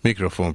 Mikrofon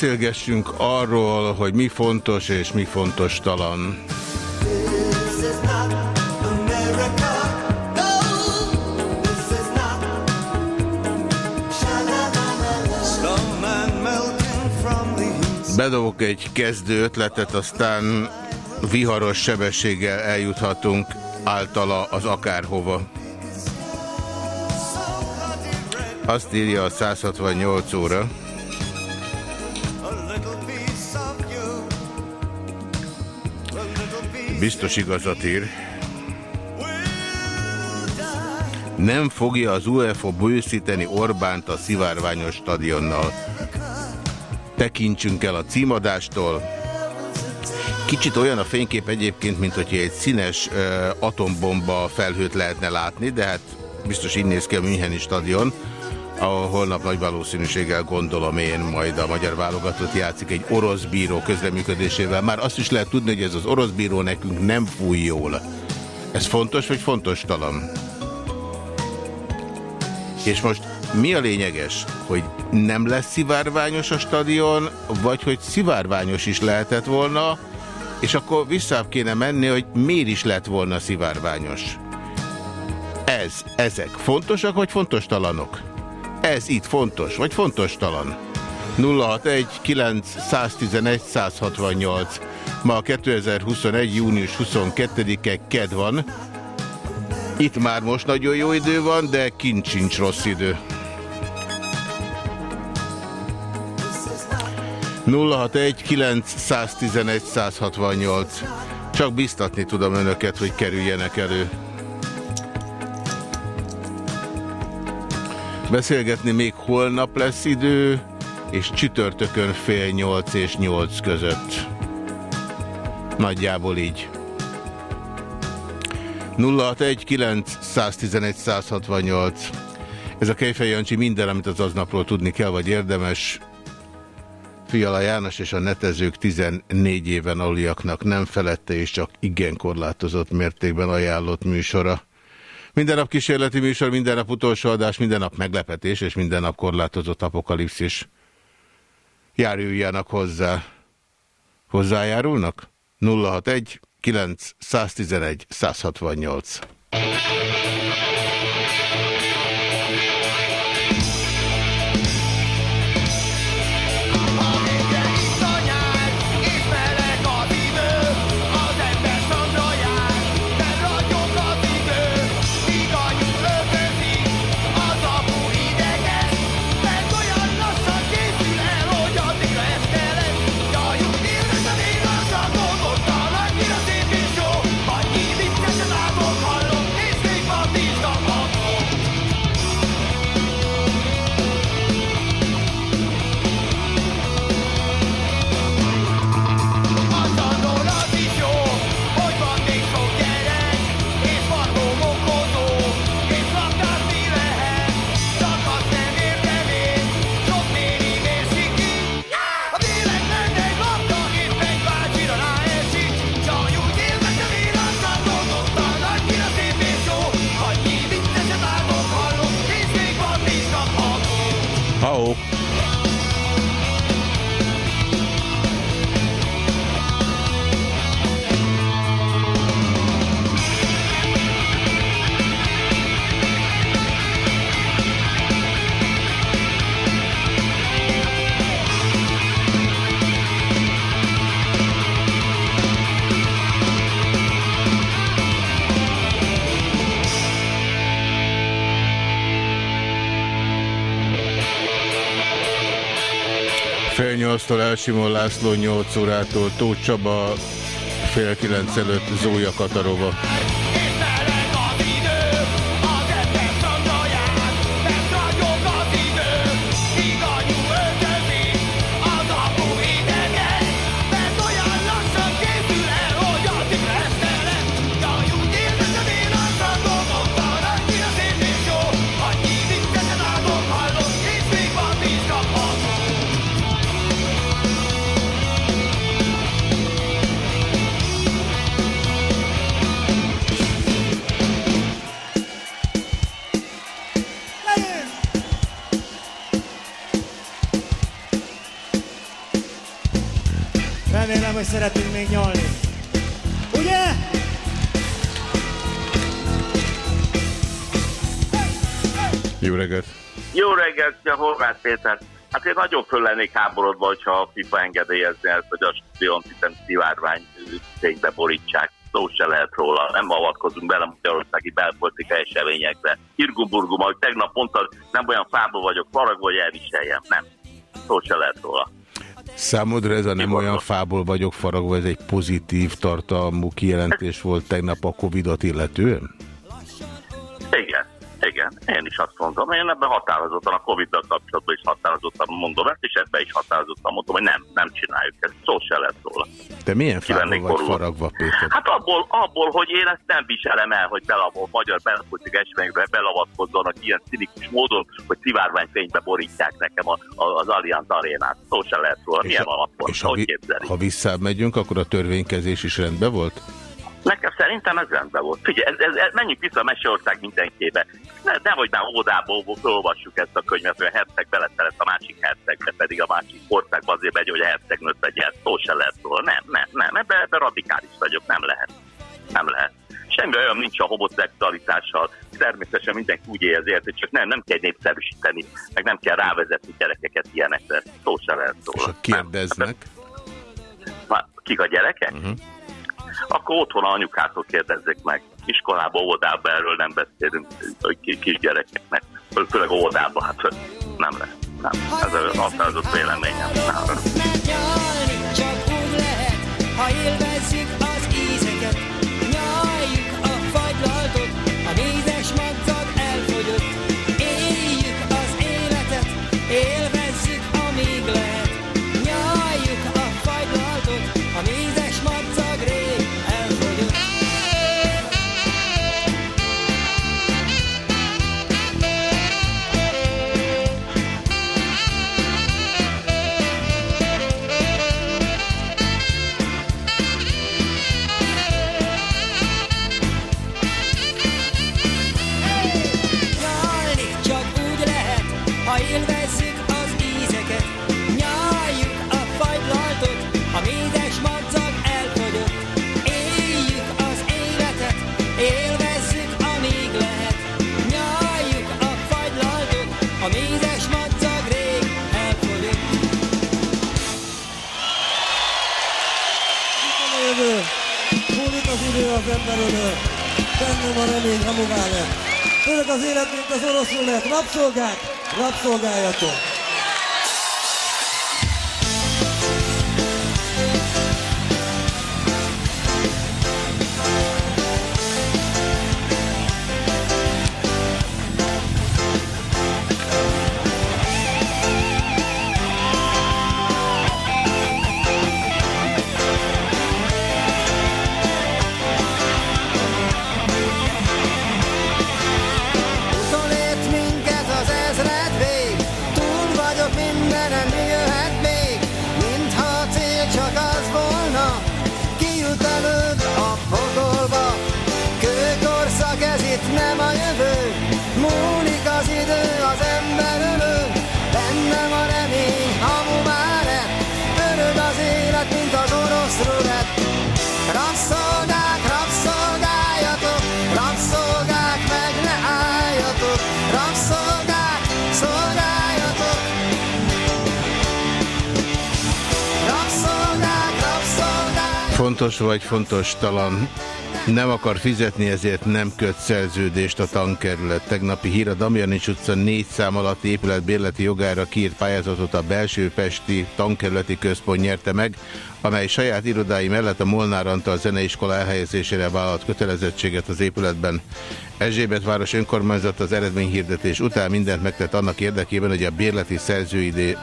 Beszélgessünk arról, hogy mi fontos és mi fontos talan. Bedobok egy kezdő ötletet, aztán viharos sebességgel eljuthatunk általa az akárhova. Azt írja a 168 óra. Biztos igazat ír. Nem fogja az UEFA bőszíteni Orbánt a szivárványos stadionnal. Tekintsünk el a címadástól. Kicsit olyan a fénykép egyébként, mint hogyha egy színes uh, atombomba felhőt lehetne látni, de hát biztos így néz ki a Müncheni stadion ahol holnap nagy valószínűséggel gondolom én majd a magyar válogatott játszik egy orosz bíró közleműködésével. Már azt is lehet tudni, hogy ez az orosz bíró nekünk nem fúj jól. Ez fontos vagy fontos talam? És most mi a lényeges? Hogy nem lesz szivárványos a stadion, vagy hogy szivárványos is lehetett volna, és akkor vissza kéne menni, hogy miért is lett volna szivárványos. Ez, ezek fontosak, vagy fontos talanok? Ez itt fontos, vagy fontos talan? 061 911 168 Ma 2021. június 22-e KED van. Itt már most nagyon jó idő van, de kint sincs rossz idő. 061 911 168 Csak biztatni tudom önöket, hogy kerüljenek elő. Beszélgetni még holnap lesz idő, és csütörtökön fél nyolc és nyolc között. Nagyjából így. 061 111 168 Ez a Kejfej Jancsi minden, amit az aznapról tudni kell, vagy érdemes. Fiala János és a netezők 14 éven aluliaknak nem felette, és csak igen korlátozott mértékben ajánlott műsora. Minden nap kísérleti műsor, minden nap utolsó adás, minden nap meglepetés, és minden nap korlátozott apokalipszis. Járuljanak hozzá. Hozzájárulnak? 061 9 111 168 8-tól Elsimon László 8 órától, Tóth Csaba fél 9 előtt Zója Katarova. Még nyalni. Ugye? Jó reggelt! Jó reggelt, a Horváth Péter. Hát én nagyon föl lennék háborodva, hogyha a FIFA engedélyezni ezt, hogy a stadion hiszen szivárvány ténybe borítsák. Szó se lehet róla, nem avatkozunk bele magyarországi belpolitikai eseményekbe. Irgumburgum, ahogy tegnap mondtad, nem olyan fából vagyok, farag vagy elviseljem. Nem. Szó se lehet róla. Számodra ez a nem olyan fából vagyok faragva, ez egy pozitív tartalmú kijelentés volt tegnap a Covid-ot illetően? Igen. Igen, én is azt mondom. Én ebben határozottan a Covid-dal kapcsolatban is határozottan mondom ezt, és ebben is határozottan mondom, hogy nem, nem csináljuk ezt. Szó se lesz róla. De milyen fából vagy faragva, Péter? Hát abból, abból, hogy én ezt nem viselem el, hogy belavol, magyar belpolitikai eseményekbe belavatkozzanak ilyen cinikus módon, hogy szivárványfénybe borítják nekem a, a, az Allianz arénát. Szó se lehet róla. És milyen alapon? És ha, vi ha visszamegyünk, akkor a törvénykezés is rendben volt? Szerintem ez rendben volt. Figyelj, ez, ez, ez, menjünk vissza a Meseország mindenkébe. Ne, nehogy már ódából olvassuk ezt a könyvet, hogy a herceg beletelett a másik hercegbe, pedig a másik országban azért megy, hogy a herceg nőtt egy ilyen szó se lehet róla. Nem, nem, nem, ebbe, ebbe radikális vagyok, nem lehet. Nem lehet. Semmi olyan nincs a homoszexualitással. Természetesen mindenki úgy érzi, hogy csak nem, nem kell népszerűsíteni, meg nem kell rávezetni gyerekeket ilyenekre. Szó se lehet róla. És kérdeznek? Nem. Kik a gyerekek? Uh mhm. -huh akkor otthon a anyukától kérdezzék meg. Iskolába, óvodába erről nem beszélünk hogy kisgyerekeknek. Főleg óvodába, hát nem lehet. Nem. Ez az határozott véleményem. Nem. Az ízeket, a a élvezzük, ölő. Bennem a remény, hamuvá lett. Örök az élet, mint az oroszul lett. Rabszolgák, rabszolgáljatok! Fontos vagy fontos talan. Nem akar fizetni, ezért nem köt szerződést a tankerület. Tegnapi hír a Damjanics utca 4 szám alatti épület bérleti jogára kiírt pályázatot a belső Pesti tankerületi központ nyerte meg, amely saját irodái mellett a Molnár Antal zeneiskola elhelyezésére vállalt kötelezettséget az épületben. Erzsébet város önkormányzat az eredményhirdetés után mindent megtett annak érdekében, hogy a bérleti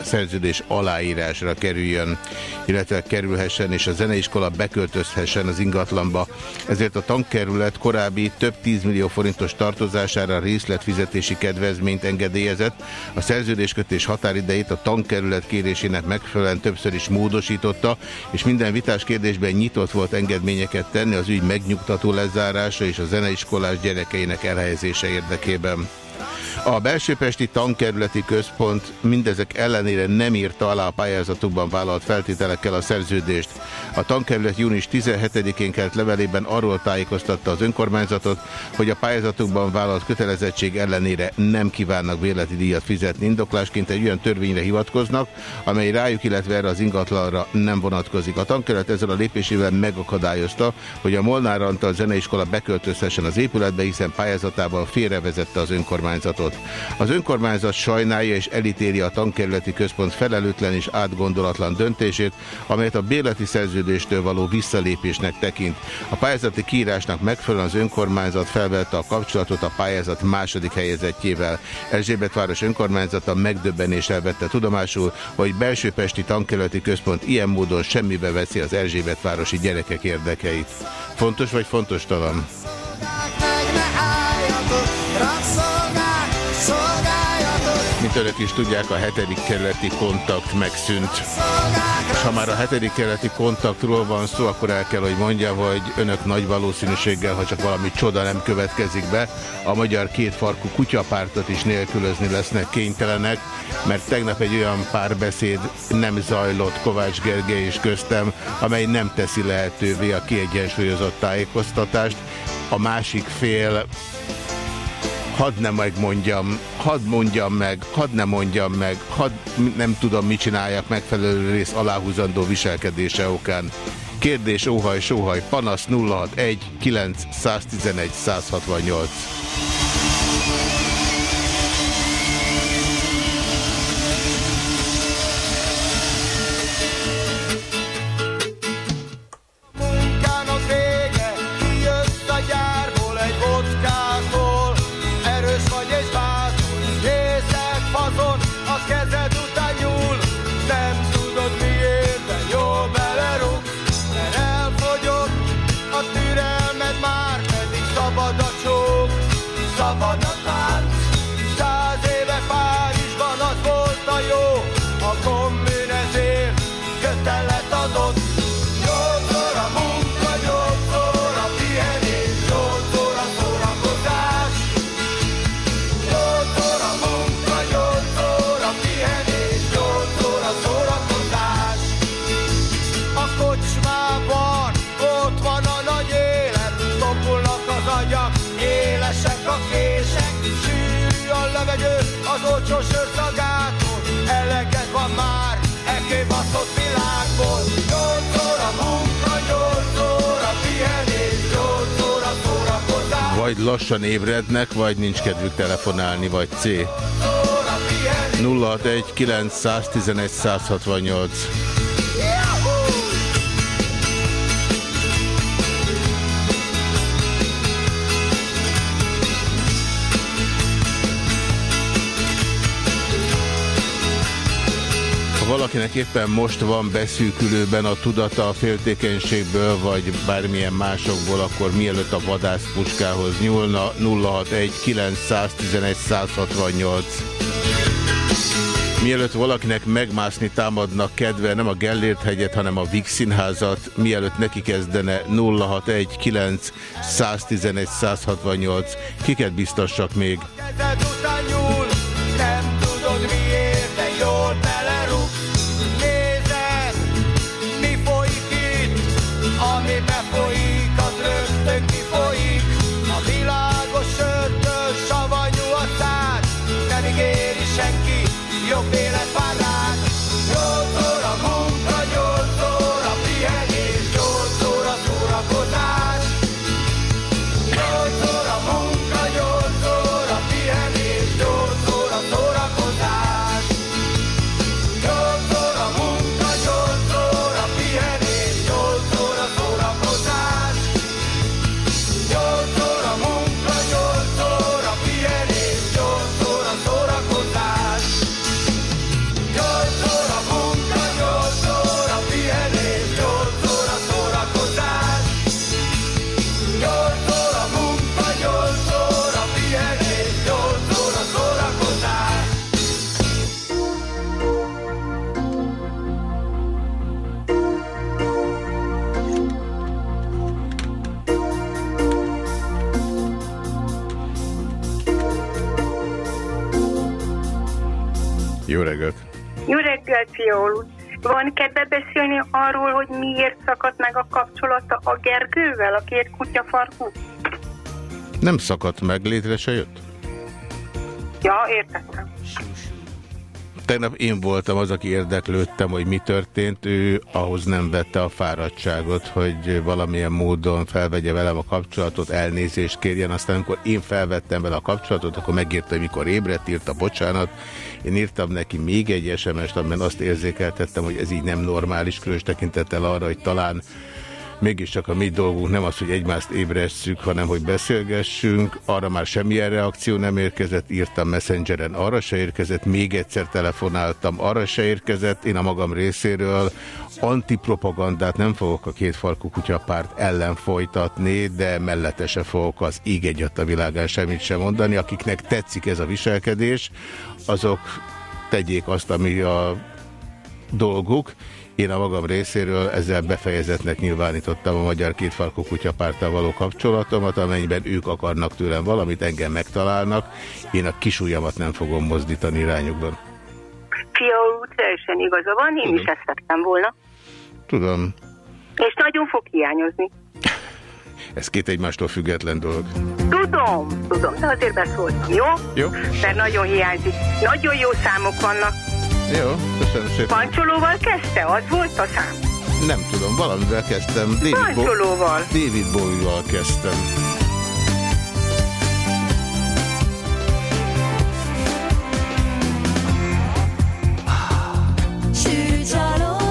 szerződés aláírásra kerüljön, illetve kerülhessen és a zeneiskola beköltözhessen az ingatlanba. Ezért a tankerület korábbi több 10 millió forintos tartozására részletfizetési kedvezményt engedélyezett. A szerződéskötés határidejét a tankerület kérésének megfelelően többször is módosította, és minden vitás kérdésben nyitott volt engedményeket tenni az ügy megnyugtató lezárása és a zeneiskolás gyerekeinek elhelyezése érdekében. A belsőpesti tankerületi központ mindezek ellenére nem írta alá a pályázatukban vállalt feltételekkel a szerződést. A tankerület június 17-én kelt levelében arról tájékoztatta az önkormányzatot, hogy a pályázatukban vállalt kötelezettség ellenére nem kívánnak bérleti díjat fizetni. Indoklásként egy olyan törvényre hivatkoznak, amely rájuk, illetve erre az ingatlanra nem vonatkozik. A tankerület ezzel a lépésével megakadályozta, hogy a Molnár Antal zeneiskola beköltözhessen az épületbe, hiszen pályázatával félrevezette az önkormányzatot javaslatot. Az önkormányzat sajnálja és elítéli a tankerületi központ felelőtlen és átgondolatlan döntését, amelyet a bérleti szerződéstől való visszalépésnek tekint. A pályázati kiírásnak megfelelően az önkormányzat felvette a kapcsolatot a pályázat második helyezettjével. Erzsébet város önkormányzata megdöbbenéssel vette tudomásul, hogy belsőpesti tankerületi központ ilyen módon semmibe veszi az Erzsébet városi gyerekek érdekeit. Fontos vagy fontos talán? Mint önök is tudják, a hetedik kerületi kontakt megszűnt. És ha már a hetedik kerületi kontaktról van szó, akkor el kell, hogy mondjam, hogy önök nagy valószínűséggel, ha csak valami csoda nem következik be, a magyar kétfarkú kutyapártot is nélkülözni lesznek kénytelenek, mert tegnap egy olyan párbeszéd nem zajlott Kovács Gergely és köztem, amely nem teszi lehetővé a kiegyensúlyozott tájékoztatást. A másik fél hadd ne megmondjam, hadd mondjam meg, hadd ne mondjam meg, hadd nem tudom, mit csináljak megfelelő rész aláhúzandó viselkedése okán. Kérdés, óhaj, sóhaj, panasz 061 9 111 168. vagy lassan ébrednek, vagy nincs kedvük telefonálni, vagy C. 061 911 168 valakinek éppen most van beszűkülőben a tudata a féltékenységből, vagy bármilyen másokból, akkor mielőtt a vadászpuskához nyúlna 061 911 168. Mielőtt valakinek megmászni támadnak kedve nem a Gellért hegyet, hanem a Vix színházat, mielőtt neki kezdene 061 9 111 168. Kiket biztossak még? Fiol Van kedve beszélni arról, hogy miért szakadt meg a kapcsolata a Gergővel, a két kutyafarkú? Nem szakadt meg, létre se jött? Ja, értettem. Tegnap én voltam az, aki érdeklődtem, hogy mi történt. Ő ahhoz nem vette a fáradtságot, hogy valamilyen módon felvegye velem a kapcsolatot, elnézést kérjen. Aztán amikor én felvettem vele a kapcsolatot, akkor megírta, mikor ébredt, írta bocsánat. Én írtam neki még egy SMS-t, amiben azt érzékeltettem, hogy ez így nem normális, különös tekintettel arra, hogy talán mégiscsak a mi dolgunk nem az, hogy egymást ébresszük, hanem hogy beszélgessünk. Arra már semmilyen reakció nem érkezett, írtam Messengeren, arra se érkezett, még egyszer telefonáltam, arra se érkezett. Én a magam részéről antipropagandát nem fogok a két falkú kutyapárt ellen folytatni, de mellette se fogok az íg egyat a világán semmit sem mondani. Akiknek tetszik ez a viselkedés, azok tegyék azt, ami a dolguk. Én a magam részéről ezzel befejezetnek nyilvánítottam a Magyar Kétfarkú Kutyapárttal való kapcsolatomat, amennyiben ők akarnak tőlem valamit, engem megtalálnak. Én a kisujjamat nem fogom mozdítani irányukban. Fia úr, teljesen igaza van, én Tudom. is ezt tettem volna. Tudom. És nagyon fog hiányozni. Ez két egymástól független dolog. Tudom, tudom, de azért beszóltam, jó? Jó. Mert nagyon hiányzik. Nagyon jó számok vannak. Jó, köszönöm szépen. Pancsolóval kezdte? Az volt a szám? Nem tudom, valamivel kezdtem. David Pancsolóval. Bo David Bowie-val kezdtem. Jó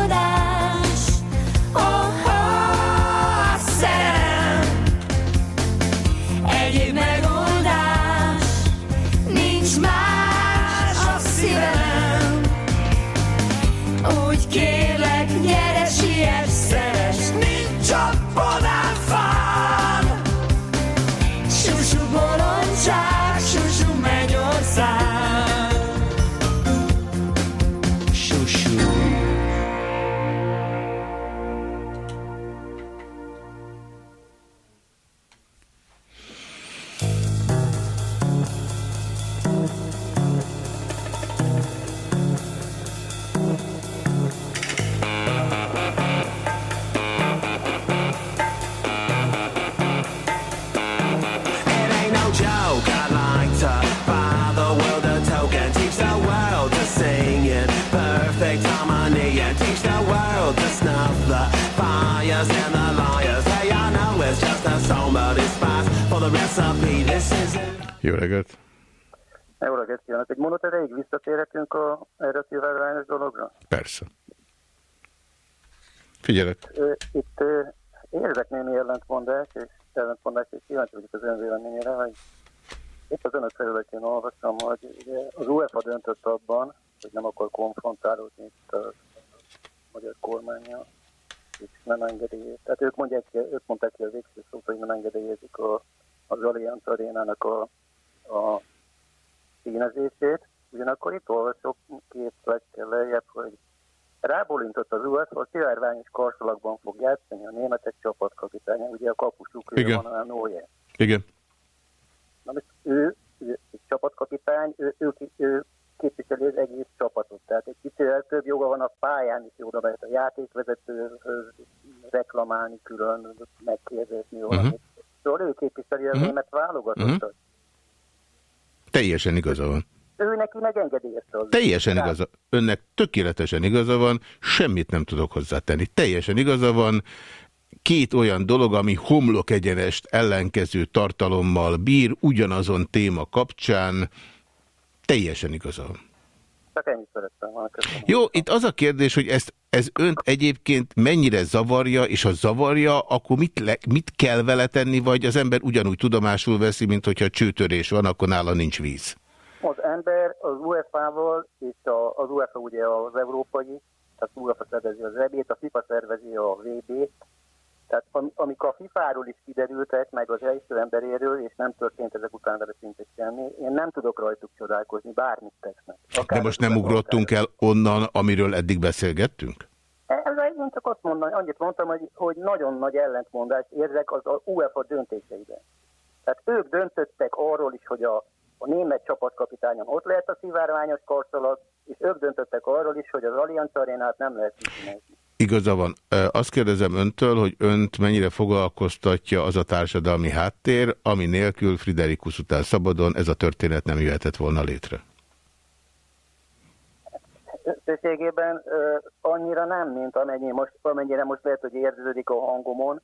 Igen. Na most ő, ő egy csapatkapitány, ő, ő, ő képviseli az egész csapatot. Tehát egy kicsit több joga van a pályán is, oda lehet a játékvezetőhöz reklamálni külön, megkérdezni valamit. Uh -huh. Szóval ő képviseli az uh -huh. német válogatottat. Uh -huh. Teljesen igaza van. Ő neki megengedélyezte. Teljesen rá. igaza. Önnek tökéletesen igaza van, semmit nem tudok hozzátenni. Teljesen igaza van. Két olyan dolog, ami homlok egyenest ellenkező tartalommal bír, ugyanazon téma kapcsán, teljesen igaza van. Csak ennyit szerettem volna. Jó, itt az a kérdés, hogy ezt, ez önt egyébként mennyire zavarja, és ha zavarja, akkor mit, le, mit kell vele tenni, vagy az ember ugyanúgy tudomásul veszi, mint hogyha csőtörés van, akkor nála nincs víz? Az ember az UEFA-val, és a, az UEFA ugye az európai, tehát UEFA szervezi az EB-t, a FIFA szervezi a VB-t, tehát am, amik a FIFA-ról is kiderültek, meg az első emberéről, és nem történt ezek után vele szinte semmi, én nem tudok rajtuk csodálkozni, bármit tesznek. Akár De most nem ugrottunk el onnan, amiről eddig beszélgettünk? Ez én csak azt mondom, annyit mondtam, hogy, hogy nagyon nagy ellentmondást érzek az a UEFA döntéseiben. Tehát ők döntöttek arról is, hogy a, a német csapatkapitányon ott lehet a szivárványos karszalag, és ők döntöttek arról is, hogy az Allianz arénát nem lehet kiszínezni. Igaza van. Azt kérdezem öntől, hogy önt mennyire foglalkoztatja az a társadalmi háttér, ami nélkül Friderikus után szabadon ez a történet nem jöhetett volna létre. Összességében annyira nem, mint amennyi most, amennyire most lehet, hogy érződik a hangomon,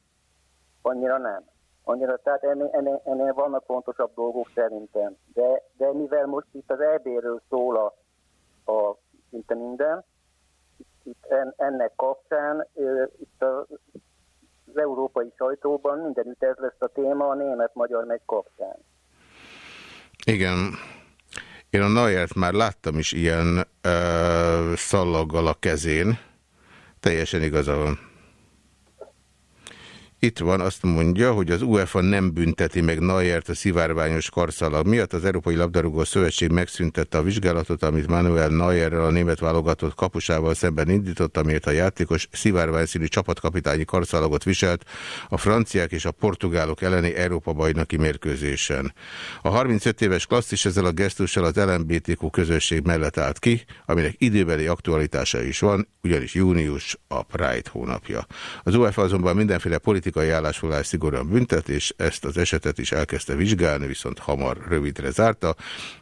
annyira nem. Annyira, tehát ennél, ennél, ennél vannak fontosabb dolgok szerintem. De, de mivel most itt az EB-ről szól a, a szinte minden, itt en, ennek kapcsán itt a, az európai sajtóban mindenütt ez lesz a téma a német-magyar megy kapcsán. Igen. Én a Nayert már láttam is ilyen ö, szallaggal a kezén. Teljesen igaza van. Itt van, azt mondja, hogy az UEFA nem bünteti meg Nayert a szivárványos karszalag miatt. Az Európai Labdarúgó Szövetség megszüntette a vizsgálatot, amit Manuel Nayerrel a német válogatott kapusával szemben indított, amiért a játékos szivárványszínű csapatkapitányi karszalagot viselt a franciák és a portugálok elleni Európa-bajnoki mérkőzésen. A 35 éves klasszis ezzel a gesztussal az LMBTQ közösség mellett állt ki, aminek időbeli aktualitása is van, ugyanis június a Pride hónapja. Az UEFA azonban mindenféle politikai politikai állásfoglalás szigorúan büntet, és ezt az esetet is elkezdte vizsgálni, viszont hamar rövidre zárta.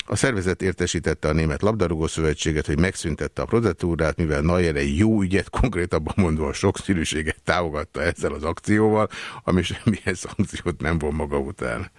A szervezet értesítette a Német Labdarúgó Szövetséget, hogy megszüntette a procedúrát, mivel Nayer egy jó ügyet, konkrétabban mondva a sokszínűséget támogatta ezzel az akcióval, ami semmilyen szankciót nem von maga után.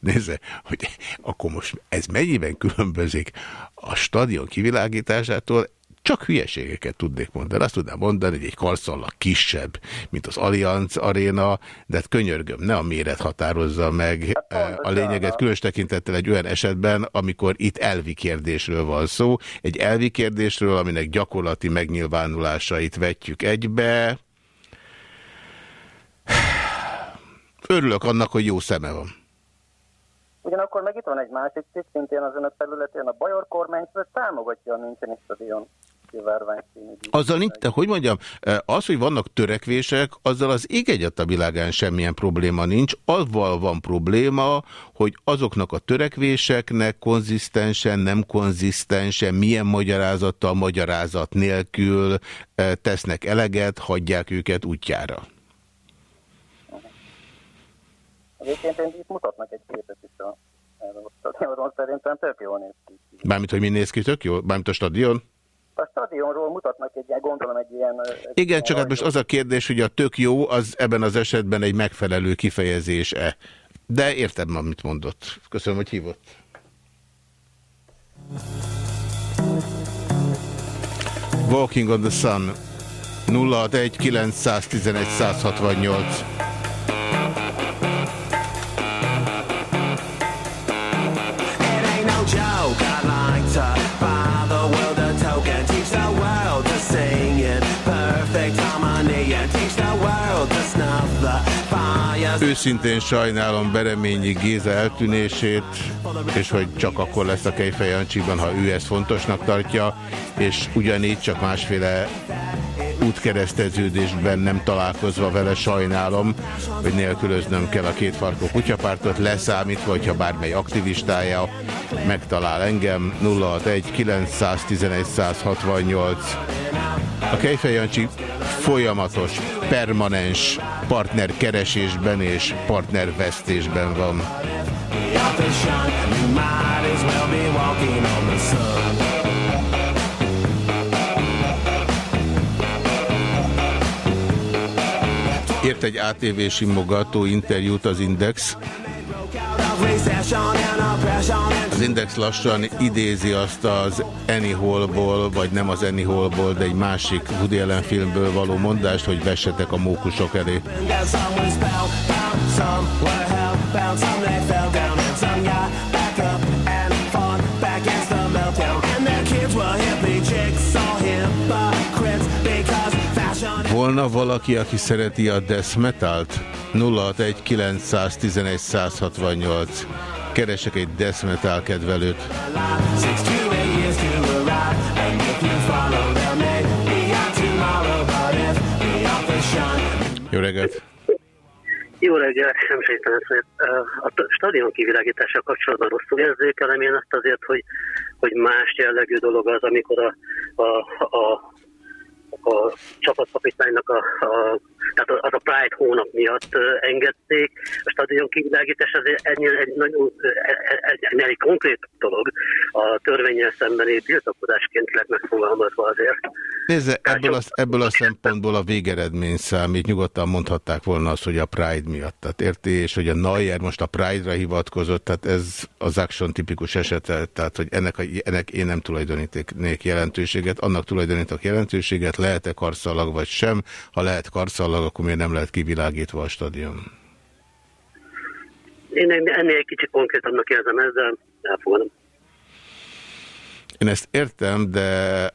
Nézze, hogy akkor most ez mennyiben különbözik a stadion kivilágításától, csak hülyeségeket tudnék mondani. Azt tudnám mondani, hogy egy karszallag kisebb, mint az Allianz Arena, de hát könyörgöm, ne a méret határozza meg hát eh, a lényeget, különös tekintettel egy olyan esetben, amikor itt elvi kérdésről van szó. Egy elvi kérdésről, aminek gyakorlati megnyilvánulásait vetjük egybe. Örülök annak, hogy jó szeme van. Ugyanakkor meg itt van egy másik cikk, szintén az önök területén a Bajor kormányzat támogatja a Müncheni stadion azzal nincs, hogy mondjam, eh, az, hogy vannak törekvések, azzal az ég egyet a világán semmilyen probléma nincs. Azzal van probléma, hogy azoknak a törekvéseknek konzisztensen, nem konzisztensen, milyen magyarázattal, magyarázat nélkül eh, tesznek eleget, hagyják őket útjára. Egyébként itt mutatnak egy képet is a stadionról, szerintem tök jól néz ki. Bármint, hogy mi néz ki tök jól? Bármint a stadion? A stadionról mutatnak egy ilyen, gondolom egy ilyen... Egy Igen, csak hát most az a kérdés, hogy a tök jó, az ebben az esetben egy megfelelő kifejezés-e. De értem, amit mondott. Köszönöm, hogy hívott. Walking on the Sun 061 911 168 Őszintén sajnálom Bereményi Géza eltűnését, és hogy csak akkor lesz a Kejfej ha ő ezt fontosnak tartja, és ugyanígy csak másféle útkereszteződésben nem találkozva vele sajnálom, hogy nélkülöznöm kell a két farkó kutyapártot, leszámítva, hogyha bármely aktivistája megtalál engem. 061 911 168 a Kejfej Jancsi folyamatos, permanens partner keresésben és partner vesztésben van. Ért egy ATV simogató interjút az Index. Az Index lassan idézi azt az Annie Hallból, vagy nem az Annie Hallból, de egy másik Woody Allen filmből való mondást, hogy vessetek a mókusok elé. Volna valaki, aki szereti a death metalt? 061 Keresek egy death metal kedvelőt. Jó reggelt! Jó reggel, sem sejtem, a stadion kivilágítással kapcsolatban rosszul érzékelem én azt azért, hogy, hogy más jellegű dolog az, amikor a, a, a a csapatkapitánynak a, a, tehát az a Pride hónap miatt engedték. A stadion kivilágítás azért ennél egy nagyon ennél egy konkrét dolog. A törvényel szembeni tiltakozásként lett megfogalmazva azért. Nézze, ebből a, ebből a szempontból a végeredmény számít. Nyugodtan mondhatták volna azt, hogy a Pride miatt. Tehát érti, és hogy a Nayer most a Pride-ra hivatkozott, tehát ez az Action tipikus esete, tehát hogy ennek, a, ennek én nem tulajdoníték jelentőséget, annak tulajdonítok jelentőséget, lehet-e karszalag vagy sem. Ha lehet karszalag, akkor miért nem lehet kivilágítva a stadion? Én ennél egy kicsit konkrétabbnak érzem ezzel, elfogadom. Én ezt értem, de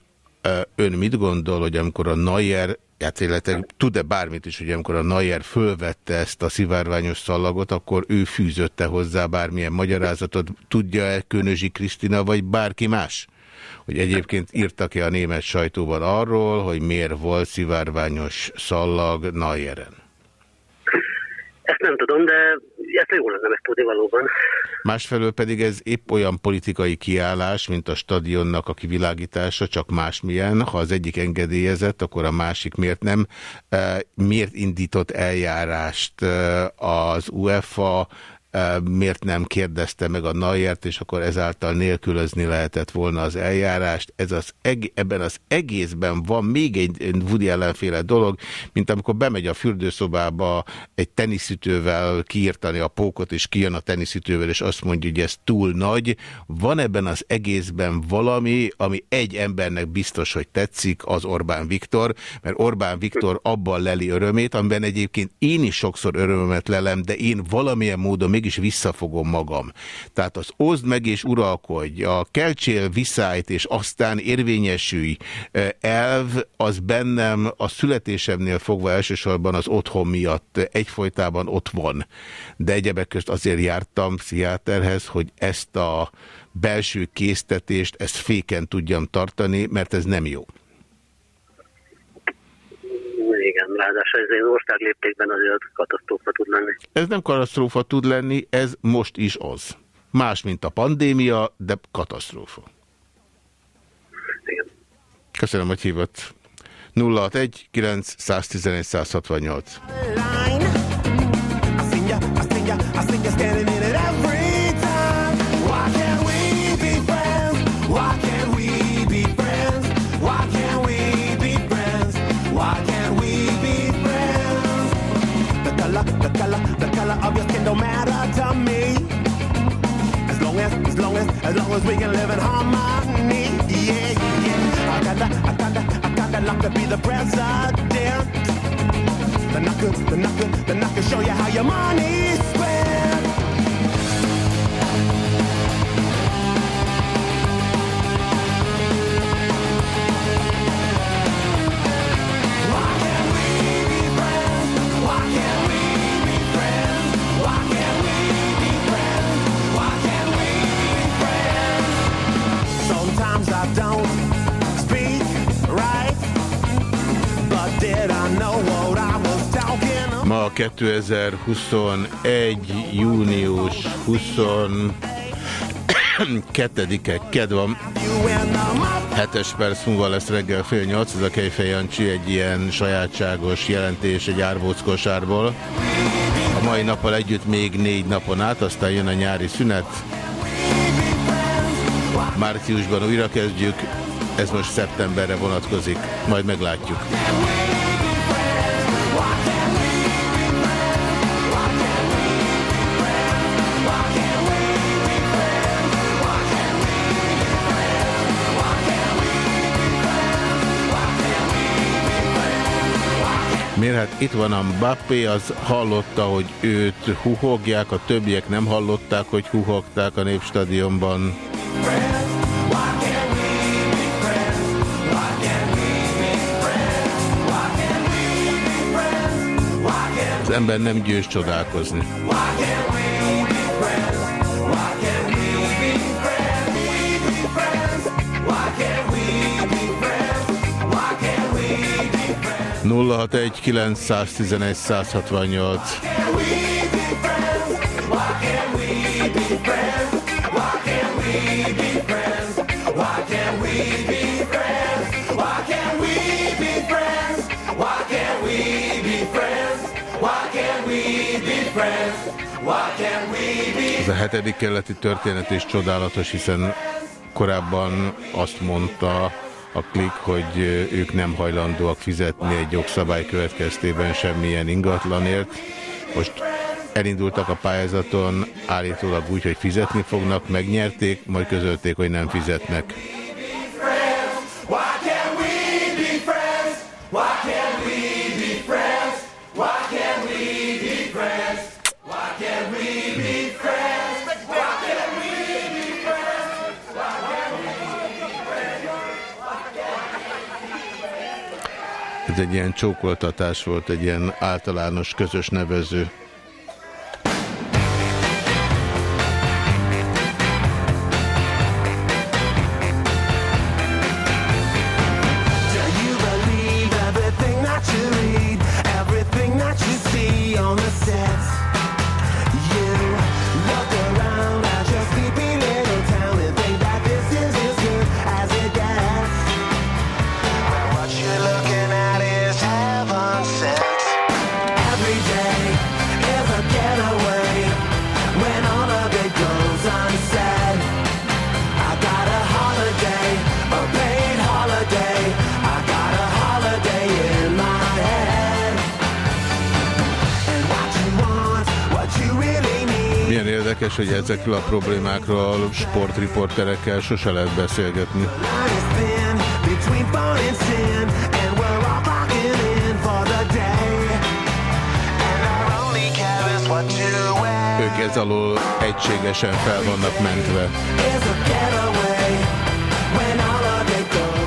ön mit gondol, hogy amikor a Nayer hát illetve tud-e bármit is, hogy amikor a Nayer fölvette ezt a szivárványos szallagot, akkor ő fűzötte hozzá bármilyen magyarázatot, tudja-e Könözsi Krisztina, vagy bárki más? Hogy egyébként írtak-e a német sajtóban arról, hogy miért volt szivárványos szallag Nayeren? Ezt nem tudom, de ezt jó lenne megtudni valóban. Másfelől pedig ez épp olyan politikai kiállás, mint a stadionnak a kivilágítása, csak másmilyen. Ha az egyik engedélyezett, akkor a másik miért nem? E, miért indított eljárást e, az UEFA miért nem kérdezte meg a Nayert, és akkor ezáltal nélkülözni lehetett volna az eljárást. Ez az eg ebben az egészben van még egy Woody ellenféle dolog, mint amikor bemegy a fürdőszobába egy teniszütővel kiírtani a pókot, és kijön a teniszütővel, és azt mondja, hogy ez túl nagy. Van ebben az egészben valami, ami egy embernek biztos, hogy tetszik, az Orbán Viktor, mert Orbán Viktor abban leli örömét, amiben egyébként én is sokszor örömömet lelem, de én valamilyen módon még mégis visszafogom magam. Tehát az oszd meg és uralkodj, a kelcsél viszályt és aztán érvényesülj elv, az bennem a születésemnél fogva elsősorban az otthon miatt egyfolytában ott van. De egyebek közt azért jártam pszichiáterhez, hogy ezt a belső késztetést, ezt féken tudjam tartani, mert ez nem jó ráadásul ez egy ország léptékben azért katasztrófa tud lenni. Ez nem katasztrófa tud lenni, ez most is az. Más, mint a pandémia, de katasztrófa. Igen. Köszönöm, hogy hívott. 061 911 168. of as we can live in harmony. Yeah, yeah. I kinda, I kinda, I kinda like to be the president. Then I could, then I could, then I could show you how your money's Ma 2021. június 22-e ked van. 7 perc múlva lesz reggel fél nyolc, ez a Kejfej Jancsi egy ilyen sajátságos jelentés egy árvóckosárból. A mai nappal együtt még négy napon át, aztán jön a nyári szünet. Márciusban újra kezdjük, ez most szeptemberre vonatkozik, majd meglátjuk. Miért? Hát itt van a Mbappé, az hallotta, hogy őt huhogják, a többiek nem hallották, hogy huhogták a Népstadionban. Az ember nem győz csodálkozni. 061 911 168 Ez a hetedik keleti történet is csodálatos, hiszen korábban azt mondta a klik, hogy ők nem hajlandóak fizetni egy jogszabály következtében semmilyen ingatlanért. Most elindultak a pályázaton, állítólag úgy, hogy fizetni fognak, megnyerték, majd közölték, hogy nem fizetnek. Ez egy ilyen csókoltatás volt, egy ilyen általános közös nevező. Ezekről a problémákról sportriporterekkel sose lehet beszélgetni. Ők ez alól egységesen fel vannak mentve.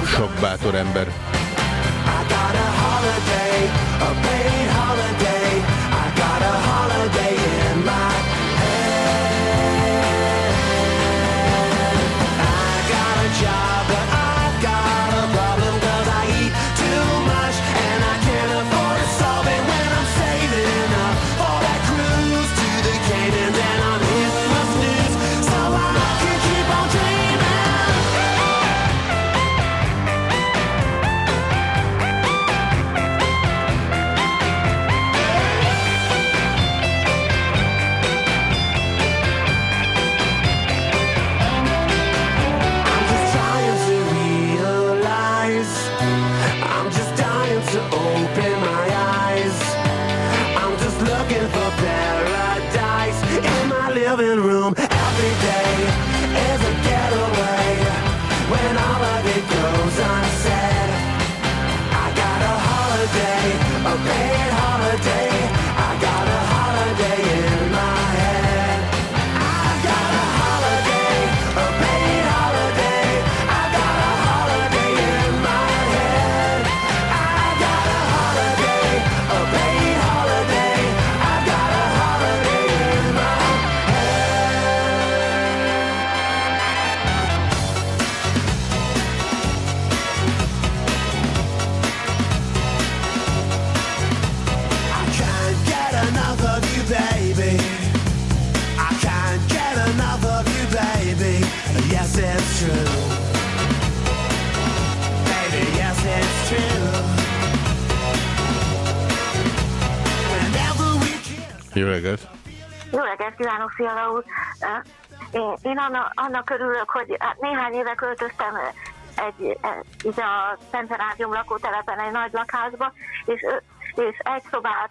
Sok bátor ember. Jó kívánok, Fiala úr! Én, annak, annak örülök, hogy hát néhány éve költöztem egy, egy a Szenterádium lakótelepen egy nagy lakházba, és, és egy szobát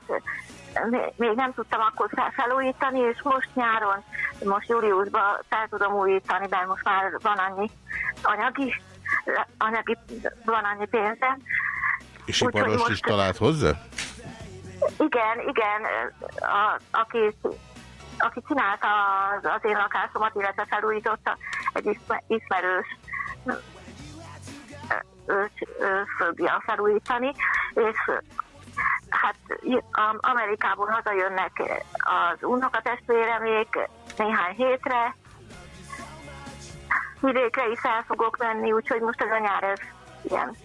még nem tudtam akkor fel, felújítani, és most nyáron, most júliusban fel tudom újítani, mert most már van annyi anyagi, anyagi van annyi pénzem. És iparos most... is talált hozzá? Igen, igen, a, aki, aki csinálta az, én lakásomat, illetve felújította egy ismerős őt fogja felújítani, és hát Amerikából hazajönnek az unokatestvéremék néhány hétre, vidékre is el fogok menni, úgyhogy most ez a nyár ez ilyen,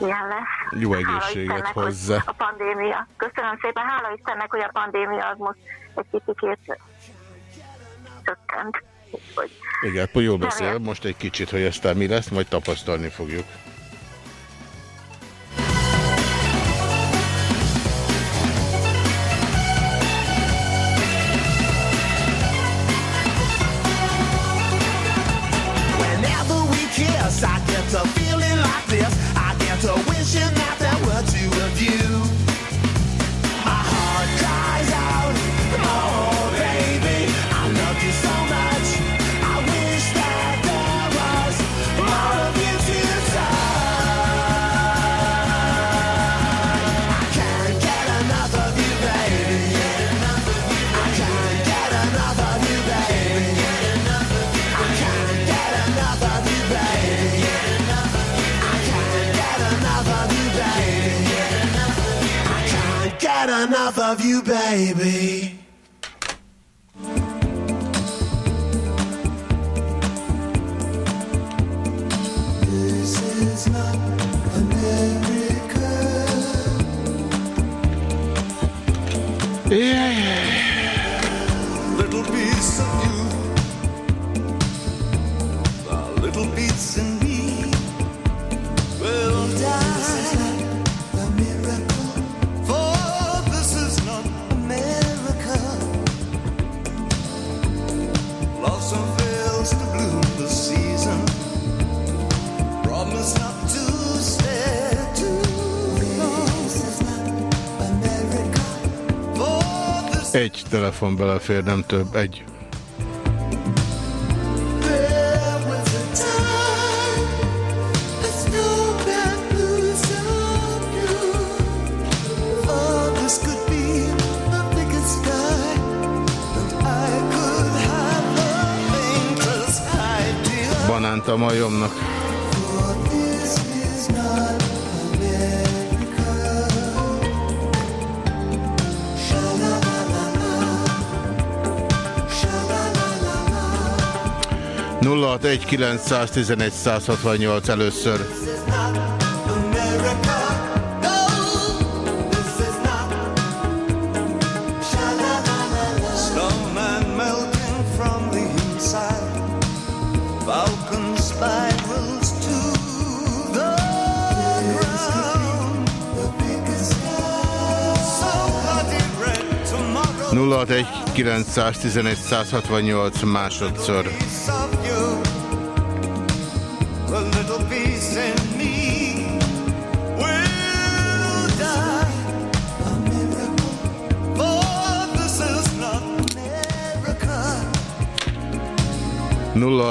ilyen lesz. Jó egészséget hozzá. A pandémia. Köszönöm szépen, hála Istennek, hogy a pandémia az most egy kicsit csökkent. Igen, akkor jól beszél, most egy kicsit, hogy aztán mi lesz, majd tapasztalni fogjuk. Baby. Telefon belefér, nem több, egy. 061 911 168 először. egy 911 másodszor.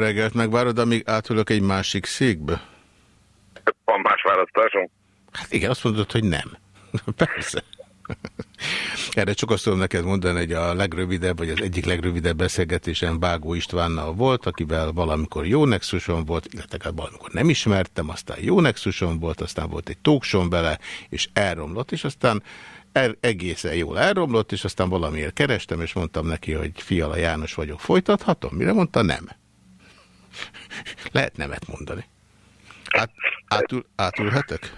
Reggelt, megvárod, amíg átülök egy másik székbe? van más választásom? Hát igen, azt mondod, hogy nem. Persze. Erre csak azt tudom neked mondani, hogy a legrövidebb, vagy az egyik legrövidebb beszélgetésem Bágó Istvánnal volt, akivel valamikor jó nexuson volt, illetve valamikor nem ismertem, aztán jó nexuson volt, aztán volt egy tókson vele, és elromlott, és aztán el, egészen jól elromlott, és aztán valamiért kerestem, és mondtam neki, hogy Fiala János vagyok, folytathatom? Mire mondta? Nem. Lehet nemet mondani. Át, átül, átülhetek?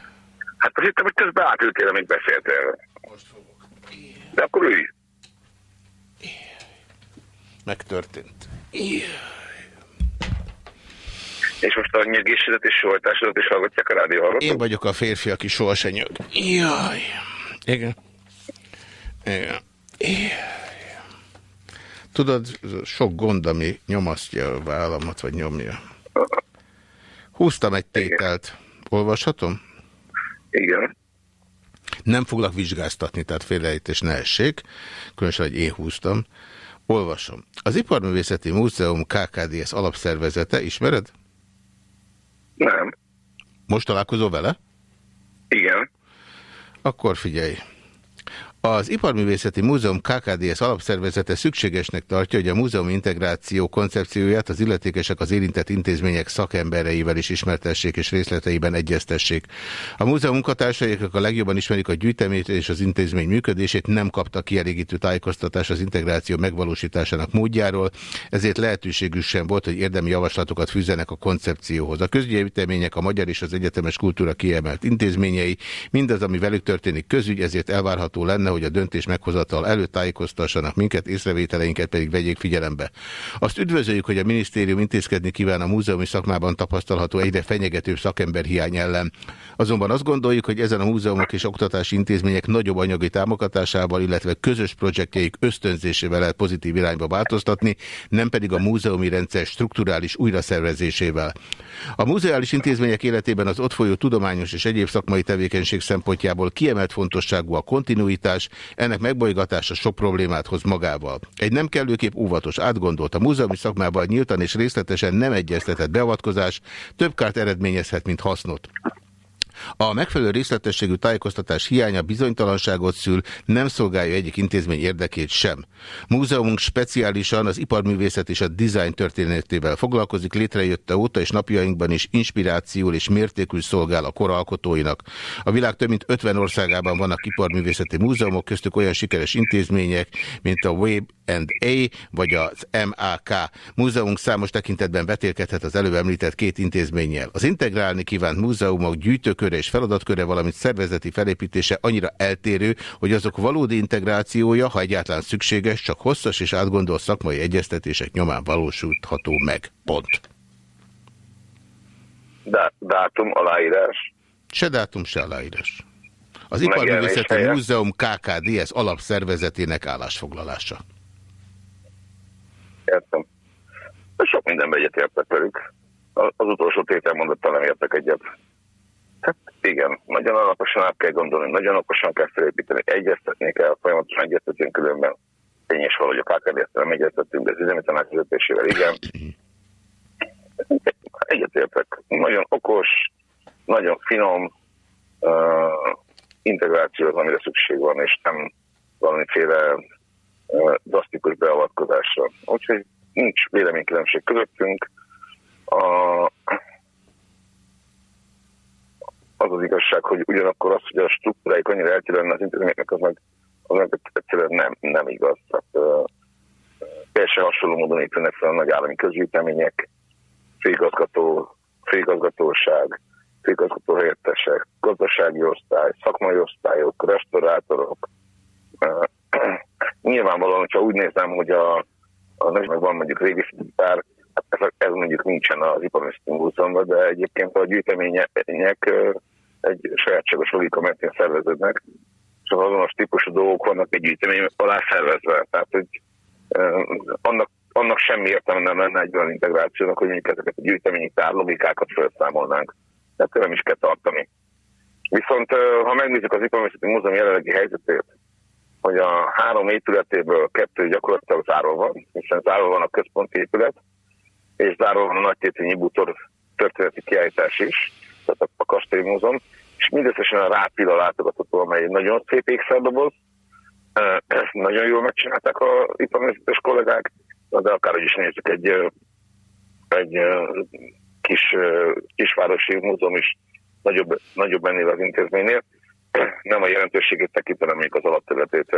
Hát azt hittem, hogy közben átültél, amíg beszéltél. Most fogok. De akkor ülj. Megtörtént. És most a nyögésedet és soltásodat is hallgatják a rádió hallgatók? Én vagyok a férfi, aki soha se nyög. Jaj. Igen. Igen. Jaj. Tudod, sok gond, ami nyomasztja a vállamat, vagy nyomja. Húztam egy tételt. Olvashatom? Igen. Nem foglak vizsgáztatni, tehát félrejtés ne essék, különösen, hogy én húztam. Olvasom. Az Iparművészeti Múzeum KKDS alapszervezete, ismered? Nem. Most találkozol vele? Igen. Akkor figyelj. Az Iparművészeti Múzeum KKDS alapszervezete szükségesnek tartja, hogy a múzeum integráció koncepcióját az illetékesek az érintett intézmények szakembereivel is ismertessék és részleteiben egyeztessék. A múzeum munkatársai, akik a legjobban ismerik a gyűjteményt és az intézmény működését, nem kaptak kielégítő tájékoztatást az integráció megvalósításának módjáról, ezért lehetőségük sem volt, hogy érdemi javaslatokat fűzzenek a koncepcióhoz. A közgyűjtemények a magyar és az egyetemes kultúra kiemelt intézményei, mindaz, ami velük történik közügy, ezért elvárható lenne, hogy a döntés meghozatal előtt tájékoztassanak minket, észrevételeinket pedig vegyék figyelembe. Azt üdvözöljük, hogy a minisztérium intézkedni kíván a múzeumi szakmában tapasztalható egyre fenyegetőbb szakemberhiány ellen. Azonban azt gondoljuk, hogy ezen a múzeumok és oktatási intézmények nagyobb anyagi támogatásával, illetve közös projektjeik ösztönzésével lehet pozitív irányba változtatni, nem pedig a múzeumi rendszer strukturális újraszervezésével. A múzeális intézmények életében az ott folyó tudományos és egyéb szakmai tevékenység szempontjából kiemelt fontosságú a kontinuitás, ennek megbolygatása sok problémát hoz magával. Egy nem kellőképp óvatos, átgondolt, a múzeumi szakmában nyíltan és részletesen nem egyeztetett beavatkozás több kárt eredményezhet, mint hasznot. A megfelelő részletességű tájékoztatás hiánya bizonytalanságot szül, nem szolgálja egyik intézmény érdekét sem. Múzeumunk speciálisan az iparművészet és a design történetével foglalkozik, létrejötte óta és napjainkban is inspirációul és mértékű szolgál a koralkotóinak. A világ több mint 50 országában vannak iparművészeti múzeumok, köztük olyan sikeres intézmények, mint a Web and A vagy az MAK. Múzeumunk számos tekintetben vetélkedhet az előbb említett két intézménnyel. Az integrálni kívánt múzeumok gyűjtőköre és feladatköre, valamint szervezeti felépítése annyira eltérő, hogy azok valódi integrációja, ha egyáltalán szükséges, csak hosszas és átgondolt szakmai egyeztetések nyomán valósulható meg. Pont. Dá- dátum, aláírás. Se dátum, se aláírás. Az Iparművészeti. Múzeum KKDS alapszervezetének állásfoglalása. Értem. Sok mindenben egyetértek velük. Az utolsó tételmondattal nem értek egyet. Igen, nagyon alaposan át kell gondolni, nagyon okosan kell felépíteni, egyeztetni kell, folyamatosan egyeztetünk különben. Tény is valahogy a kkd nem egyeztettünk, de az üzemi tanács vezetésével igen. Egyetértek. Nagyon okos, nagyon finom uh, integráció az, amire szükség van, és nem valamiféle uh, drasztikus beavatkozásra. Úgyhogy nincs véleménykülönbség közöttünk. A, az az igazság, hogy ugyanakkor az, hogy a struktúráik annyira eltérően az intézményeknek, az meg, az meg egyszerűen nem, nem igaz. Tehát, teljesen hasonló módon épülnek fel a nagy állami közgyűjtemények, főigazgató, főigazgatóság, főigazgató helyettesek, gazdasági osztály, szakmai osztályok, restaurátorok. Nyilvánvalóan, hogyha úgy nézem, hogy a, a meg van mondjuk régi bár, hát ez, ez mondjuk nincsen az Iparművészeti Múzeumban, de egyébként a gyűjtemények egy sajátságos logika mentén szerveződnek, és az azonos típusú dolgok vannak egy gyűjtemény alá szervezve. Tehát, hogy annak, annak semmi értelme nem lenne egy olyan integrációnak, hogy mondjuk ezeket a gyűjteményi logikákat felszámolnánk. Tehát nem is kell tartani. Viszont ha megnézzük az Iparművészeti Múzeum jelenlegi helyzetét, hogy a három épületéből kettő gyakorlatilag zárva van, hiszen zárva van a központi épület, és zárva van a Nagytétényi Bútor történeti kiállítás is, tehát a, Kastély Múzeum, és mindösszesen a Rápila látogatható, amely egy nagyon szép ékszerdoboz, ezt nagyon jól megcsinálták a iparművészetes kollégák, de akárhogy is nézzük, egy, egy kis, kisvárosi múzeum is nagyobb, nagyobb ennél az intézménynél, nem a jelentőségét tekintve, még az alapterületét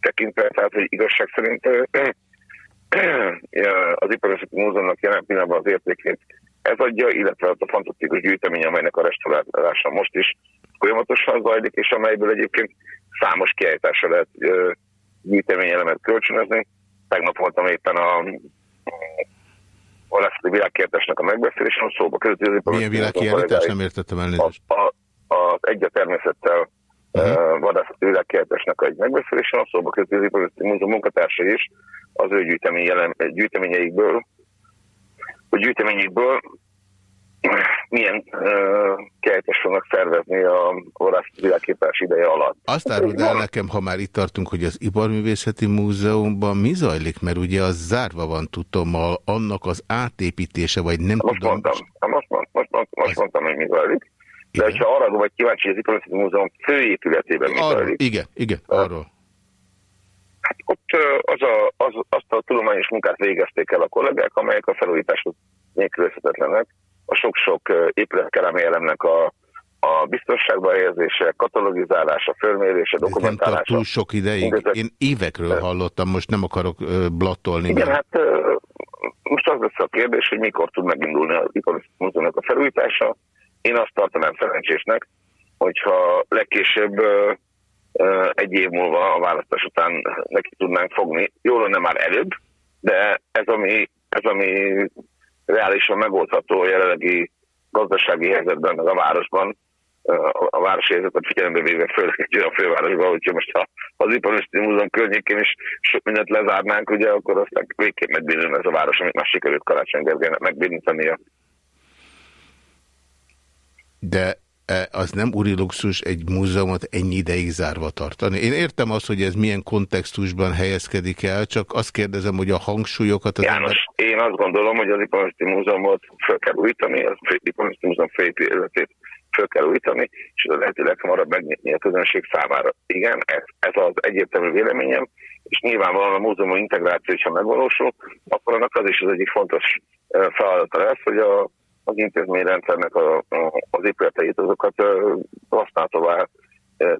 tekintve, tehát hogy igazság szerint az Iparművészeti Múzeumnak jelen pillanatban az értékét ez adja, illetve az a fantasztikus gyűjtemény, amelynek a restaurálása most is folyamatosan zajlik, és amelyből egyébként számos kiállításra lehet gyűjteményelemet kölcsönözni. Tegnap voltam éppen a Leszti világkiállításnak a megbeszélésen, szóba között. az Milyen kollégái- Nem értettem a, elnézést. a, az egy a természettel uh-huh. vadászati világkiáltásnak egy megbeszélésen, a szóba Iparművészeti Múzeum munkatársai is az ő gyűjtemény jelen, gyűjteményeikből, hogy gyűjteményekből milyen uh, kejtes fognak szervezni a orosz világképes ideje alatt. Azt áruld el nekem, ha már itt tartunk, hogy az Iparművészeti Múzeumban mi zajlik, mert ugye az zárva van, tudom, a, annak az átépítése, vagy nem most tudom. Mondtam, most, most, most, most, most Az- mondtam, hogy mi zajlik. De Igen. ha arra vagy kíváncsi, hogy az Iparművészeti Múzeum főépületében mi zajlik, igen, igen, arról. Hát ott az a, az, azt a tudományos munkát végezték el a kollégák, amelyek a felújítások nélkülözhetetlenek. A sok-sok épületkelemi elemnek a, a biztonságba helyezése, katalogizálása, fölmérése, Ez nem tart dokumentálása. túl sok ideig. Mindezek- Én évekről hallottam, most nem akarok blattolni. Igen, mert- hát most az lesz a kérdés, hogy mikor tud megindulni az Ipari Múzeumnak a felújítása. Én azt tartanám szerencsésnek, hogyha legkésőbb egy év múlva a választás után neki tudnánk fogni. Jó lenne már előbb, de ez ami, ez ami reálisan megoldható a jelenlegi gazdasági helyzetben, meg a városban, a, a városi helyzetet figyelembe véve, főleg egy olyan fővárosban, hogyha most ha az Iparművészeti Múzeum környékén is sok mindent lezárnánk, ugye, akkor aztán végképp megbénulna ez a város, amit már sikerült Karácsony Gergelynek megbénítania. De e, az nem úri luxus egy múzeumot ennyi ideig zárva tartani. Én értem azt, hogy ez milyen kontextusban helyezkedik el, csak azt kérdezem, hogy a hangsúlyokat az János, én azt gondolom, hogy az Iparművészeti Múzeumot föl kell újítani, az Iparművészeti Múzeum főépületét föl kell újítani, és ez a lehető leghamarabb megnyitni a közönség számára. Igen, ez, ez az egyértelmű véleményem, és nyilvánvalóan a múzeum integráció, ha megvalósul, akkor annak az is az egyik fontos ö, feladata lesz, hogy a, az intézményrendszernek a, a, az épületeit, azokat ö,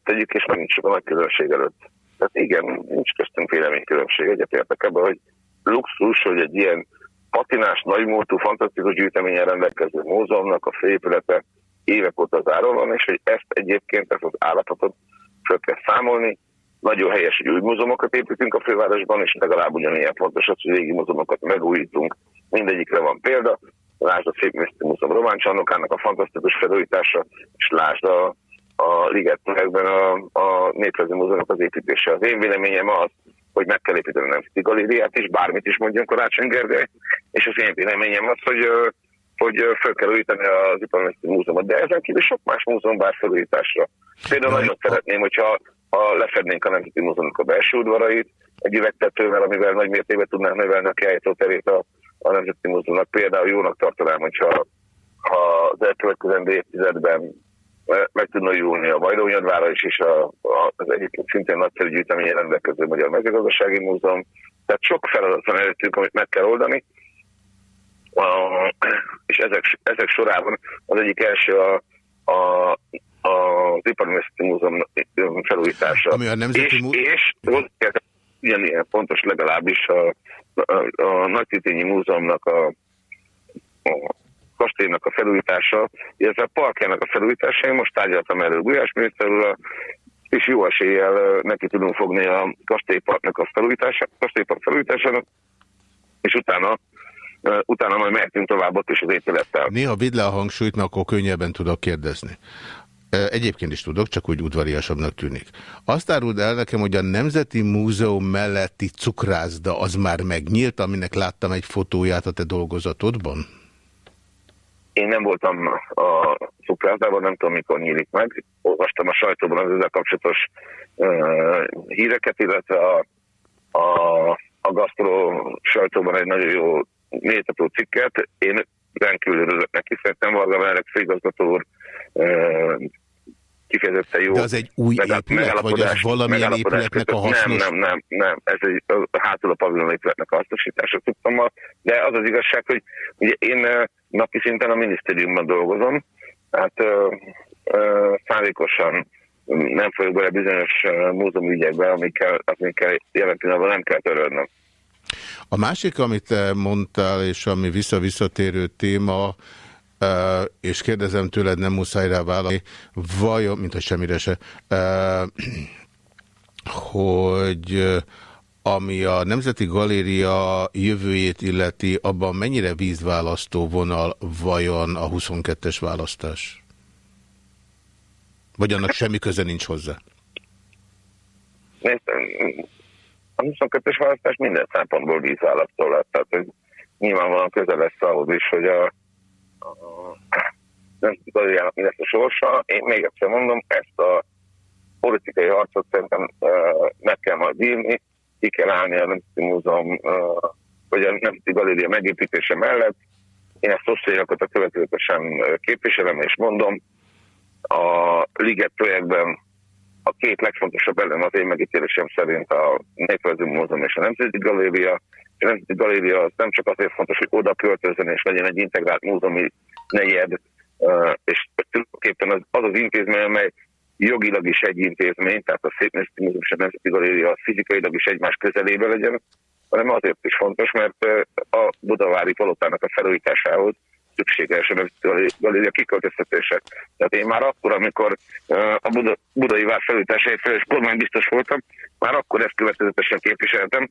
tegyük, és megnyitsuk a nagy közönség előtt. Tehát igen, nincs köztünk véleménykülönbség. Egyetértek ebben, hogy luxus, hogy egy ilyen patinás, nagymúltú, fantasztikus gyűjteményen rendelkező múzeumnak a főépülete évek óta zárva van, és hogy ezt egyébként, ezt az állapotot föl kell számolni. Nagyon helyes, hogy új múzeumokat építünk a fővárosban, és legalább ugyanilyen fontos az, hogy régi múzeumokat megújítunk. Mindegyikre van példa. Lásd a Szépművészeti Múzeum Román Csarnokának a fantasztikus felújítása, és lásd a, a Ligetben a, a Néprajzi Múzeumnak az építése. Az én véleményem az, hogy meg kell építeni a Nemzeti Galériát is, bármit is mondjon Karácsony Gergely, és az én véleményem az, hogy hogy föl kell újítani az Iparművészeti Múzeumot, de ezen kívül sok más múzeum vár felújításra. Például Na, nagyon a- szeretném, hogyha ha lefednénk a Nemzeti Múzeumnak a belső udvarait, egy üvegtetővel, amivel nagy mértékben tudnánk növelni a kiállítóterét a, a Nemzeti Múzeumnak. Például jónak tartanám, hogyha ha az elkövetkezendő évtizedben me- meg tudna újulni a Vajdónyadvára is, és a, a, az egyébként szintén nagyszerű gyűjteményen rendelkező Magyar Mezőgazdasági Múzeum. Tehát sok feladat van előttünk, amit meg kell oldani, a, és ezek, ezek sorában az egyik első a, a, a, az Iparművészeti Múzeum felújítása. Ami a Nemzeti és, Mú- és hozzá- ugyanilyen fontos legalábbis a, a, a Nagytitényi Múzeumnak a, a kastélynak a felújítása, illetve a parkjának a felújítása. Én most tárgyaltam erről Gulyás miniszter úrral, és jó eséllyel neki tudunk fogni a kastélyparknak a felújítása, kastélypark felújításának, és utána, utána majd mehetünk tovább ott is az épülettel. Néha vidd le a hangsúlyt, mert akkor könnyebben tudok kérdezni. Egyébként is tudok, csak úgy udvariasabbnak tűnik. Azt áruld el nekem, hogy a Nemzeti Múzeum melletti cukrászda az már megnyílt, aminek láttam egy fotóját a te dolgozatodban? Én nem voltam a cukrászdában, nem tudom, mikor nyílik meg. Olvastam a sajtóban az ezzel kapcsolatos uh, híreket, illetve a, a, a gasztró sajtóban egy nagyon jó méltató cikket. Én rendkívül örülök neki, szerintem Varga Merek főigazgató úr kifejezetten jó. De az egy új épület, vagy az valamilyen épületnek a hasznos... Nem, nem, nem, nem. Ez egy a hátul a pavilon épületnek a hasznosítása tudtam, de az az igazság, hogy ugye én napi szinten a minisztériumban dolgozom, hát ö, ö, szándékosan nem folyok bele bizonyos múzeumügyekbe, amikkel, amikkel jelen pillanatban nem kell törődnöm. A másik, amit te mondtál, és ami visszavisszatérő téma, és kérdezem tőled, nem muszáj rá vállalni, vajon, mint hogy semmire se, hogy ami a Nemzeti Galéria jövőjét illeti, abban mennyire vízválasztó vonal vajon a 22-es választás? Vagy annak semmi köze nincs hozzá? A 22-es választás minden szempontból vízválasztó lett, tehát nyilvánvalóan közel lesz ahhoz is, hogy a, a, Nemzeti Galériának mi lesz a sorsa. Én még egyszer mondom, ezt a politikai harcot szerintem meg kell majd írni, ki kell állni a Nemzeti Múzeum, vagy a Nemzeti Galéria megépítése mellett. Én ezt osztályokat a követőzetesen képviselem és mondom, a Liget projektben a két legfontosabb ellen az én megítélésem szerint a Néprajzi Múzeum és a Nemzeti Galéria. A Nemzeti Galéria az nem csak azért fontos, hogy oda költözön és legyen egy integrált múzeumi negyed, és tulajdonképpen az, az az intézmény, amely jogilag is egy intézmény, tehát a Szépművészeti Múzeum és a Nemzeti Galéria fizikailag is egymás közelébe legyen, hanem azért is fontos, mert a Budavári palotának a felújításához szükséges a Nemzeti Galéria kiköltöztetése. Tehát én már akkor, amikor a Buda, Budai Vár felújításáért felelős kormánybiztos voltam, már akkor ezt következetesen képviseltem,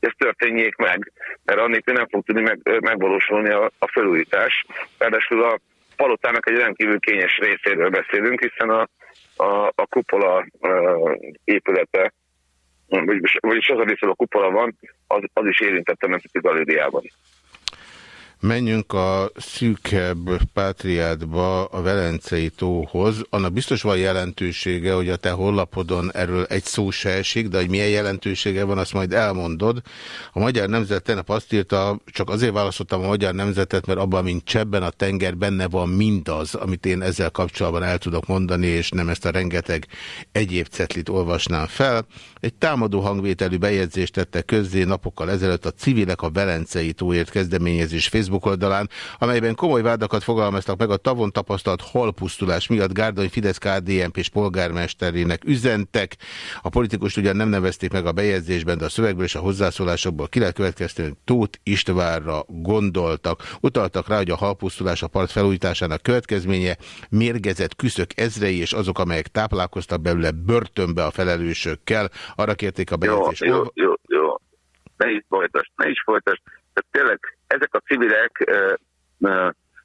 ez történjék meg, mert annélkül nem fog tudni meg, megvalósulni a, a felújítás. Ráadásul a palotának egy rendkívül kényes részéről beszélünk, hiszen a, a, a kupola uh, épülete, vagyis, vagyis az a rész, a kupola van, az, az is érintett a Nemzeti Galériában. Menjünk a szűkebb Pátriádba, a Velencei tóhoz. Annak biztos van jelentősége, hogy a te honlapodon erről egy szó se esik, de hogy milyen jelentősége van, azt majd elmondod. A Magyar Nemzet tegnap azt írta, csak azért választottam a Magyar Nemzetet, mert abban, mint csebben a tenger, benne van mindaz, amit én ezzel kapcsolatban el tudok mondani, és nem ezt a rengeteg egyéb cetlit olvasnám fel. Egy támadó hangvételű bejegyzést tette közzé napokkal ezelőtt a civilek a Velencei tóért kezdeményezés Facebook oldalán, amelyben komoly vádakat fogalmaztak meg a tavon tapasztalt halpusztulás miatt Gárdai Fidesz KDNP és polgármesterének üzentek. A politikust ugyan nem nevezték meg a bejegyzésben, de a szövegből és a hozzászólásokból ki lehet Tóth Istvánra gondoltak. Utaltak rá, hogy a halpusztulás a part felújításának következménye mérgezett küszök ezrei és azok, amelyek táplálkoztak belőle börtönbe a felelősökkel. Arra kérték a Jó, bejegyzést. jó, jó, jó. Ne is folytasd, ne is folytasd. Tehát tényleg ezek a civilek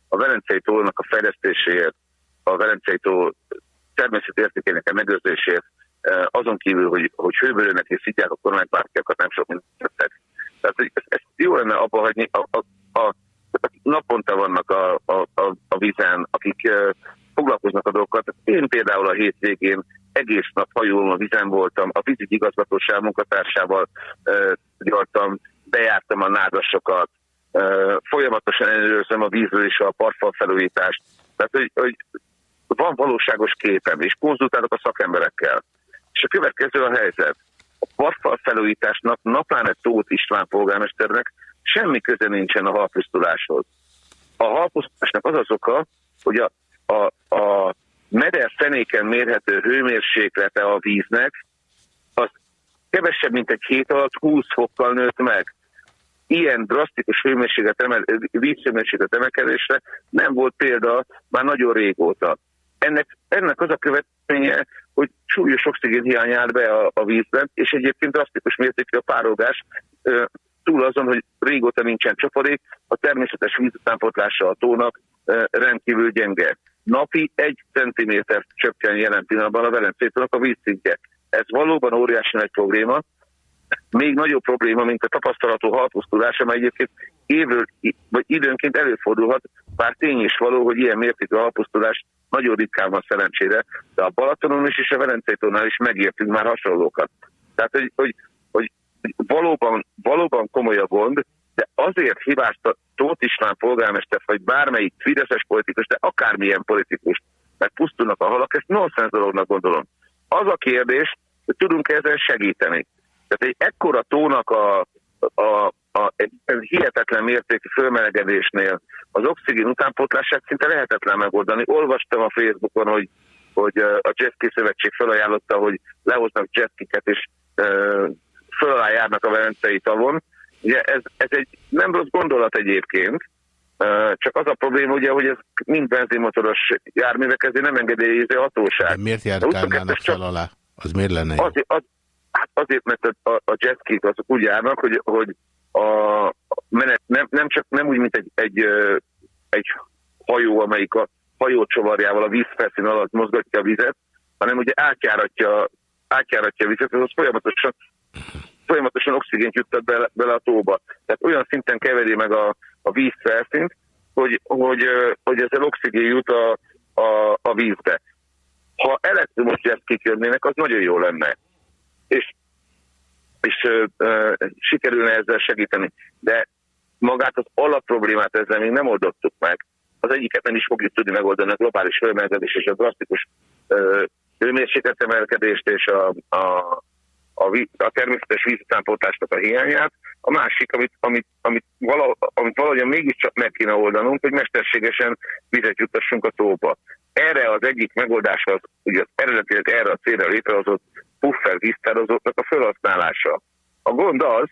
a Velencei tónak a fejlesztéséért, a Velencei tó természeti értékének a megőrzéséért, azon kívül, hogy, hogy hőbörőnek és szítják a kormánypártiakat, nem sok mindent tettek. Tehát hogy ezt, ezt jó lenne abba hagyni, a, a, a, a naponta vannak a, a, a, a vízen, akik ö, foglalkoznak a dolgokat. Én például a hétvégén egész nap hajón a vízen voltam, a vízügyi igazgatóság munkatársával gyartam, bejártam a nádasokat, folyamatosan ellenőrzöm a vízről és a partfal felújítást. Tehát, hogy, hogy van valóságos képem, és konzultálok a szakemberekkel. És a következő a helyzet. A partfal felújításnak napláne Tóth István polgármesternek semmi köze nincsen a halpusztuláshoz. A halpusztulásnak az az oka, hogy a, a, a meder fenéken mérhető hőmérséklete a víznek, az kevesebb, mint egy hét alatt 20 fokkal nőtt meg. Ilyen drasztikus hőmérséklet emel, vízhőmérséklet emelkedésre nem volt példa már nagyon régóta. Ennek, ennek az a következménye, hogy súlyos oxigén hiány áll be a, a vízben, és egyébként drasztikus mértékű a párolgás, túl azon, hogy régóta nincsen csapadék, a természetes vízutánpotlása a tónak rendkívül gyenge napi egy centiméter csökken jelen pillanatban a Velencétónak a vízszintje. Ez valóban óriási nagy probléma, még nagyobb probléma, mint a tapasztalatú halpusztulás, amely egyébként évről, vagy időnként előfordulhat, bár tény is való, hogy ilyen mértékű halpusztulás nagyon ritkán van szerencsére, de a Balatonon is és a Velencétónál is megértünk már hasonlókat. Tehát, hogy, hogy, hogy valóban, valóban komoly a gond, de azért hibázta Tóth István polgármester, vagy bármelyik fideszes politikus, de akármilyen politikus, mert pusztulnak a halak, ezt nonsens dolognak gondolom. Az a kérdés, hogy tudunk -e ezen segíteni. Tehát egy ekkora tónak a, a, a, egy hihetetlen mértékű fölmelegedésnél az oxigén utánpotlását szinte lehetetlen megoldani. Olvastam a Facebookon, hogy, hogy a Jetski Szövetség felajánlotta, hogy lehoznak jetkiket, és uh, föl járnak a Velencei tavon, Ugye ez, ez egy nem rossz gondolat egyébként, csak az a probléma, ugye, hogy ez mind benzinmotoros járművek, ezért nem engedélyező hatóság. De miért járkálnának fel alá? Az miért lenne jó? Azért, az, hát azért, mert a, a jetskik azok úgy járnak, hogy, hogy a menet nem, nem csak nem úgy, mint egy, egy, egy hajó, amelyik a hajócsovarjával a vízfelszín alatt mozgatja a vizet, hanem ugye átjáratja, átjáratja a vizet, az folyamatosan folyamatosan oxigént juttat bele, bele a tóba. Tehát olyan szinten keveri meg a, a víz felszínt, hogy, hogy, hogy ez a oxigén jut a, a, a vízbe. Ha elektromos jetkék jönnének, az nagyon jó lenne. És, és ö, ö, sikerülne ezzel segíteni. De magát az alapproblémát ezzel még nem oldottuk meg. Az egyiket nem is fogjuk tudni megoldani, a globális hőemelkedés és a drasztikus hőmérséklet emelkedést és a, a, a, a természetes vízutánpótlásnak a hiányát. A másik, amit, amit, amit, vala, amit valahogyan mégiscsak meg kéne oldanunk, hogy mesterségesen vizet juttassunk a tóba. Erre az egyik megoldás az, ugye az eredetileg erre a célra létrehozott puffer víztározóknak a felhasználása. A gond az,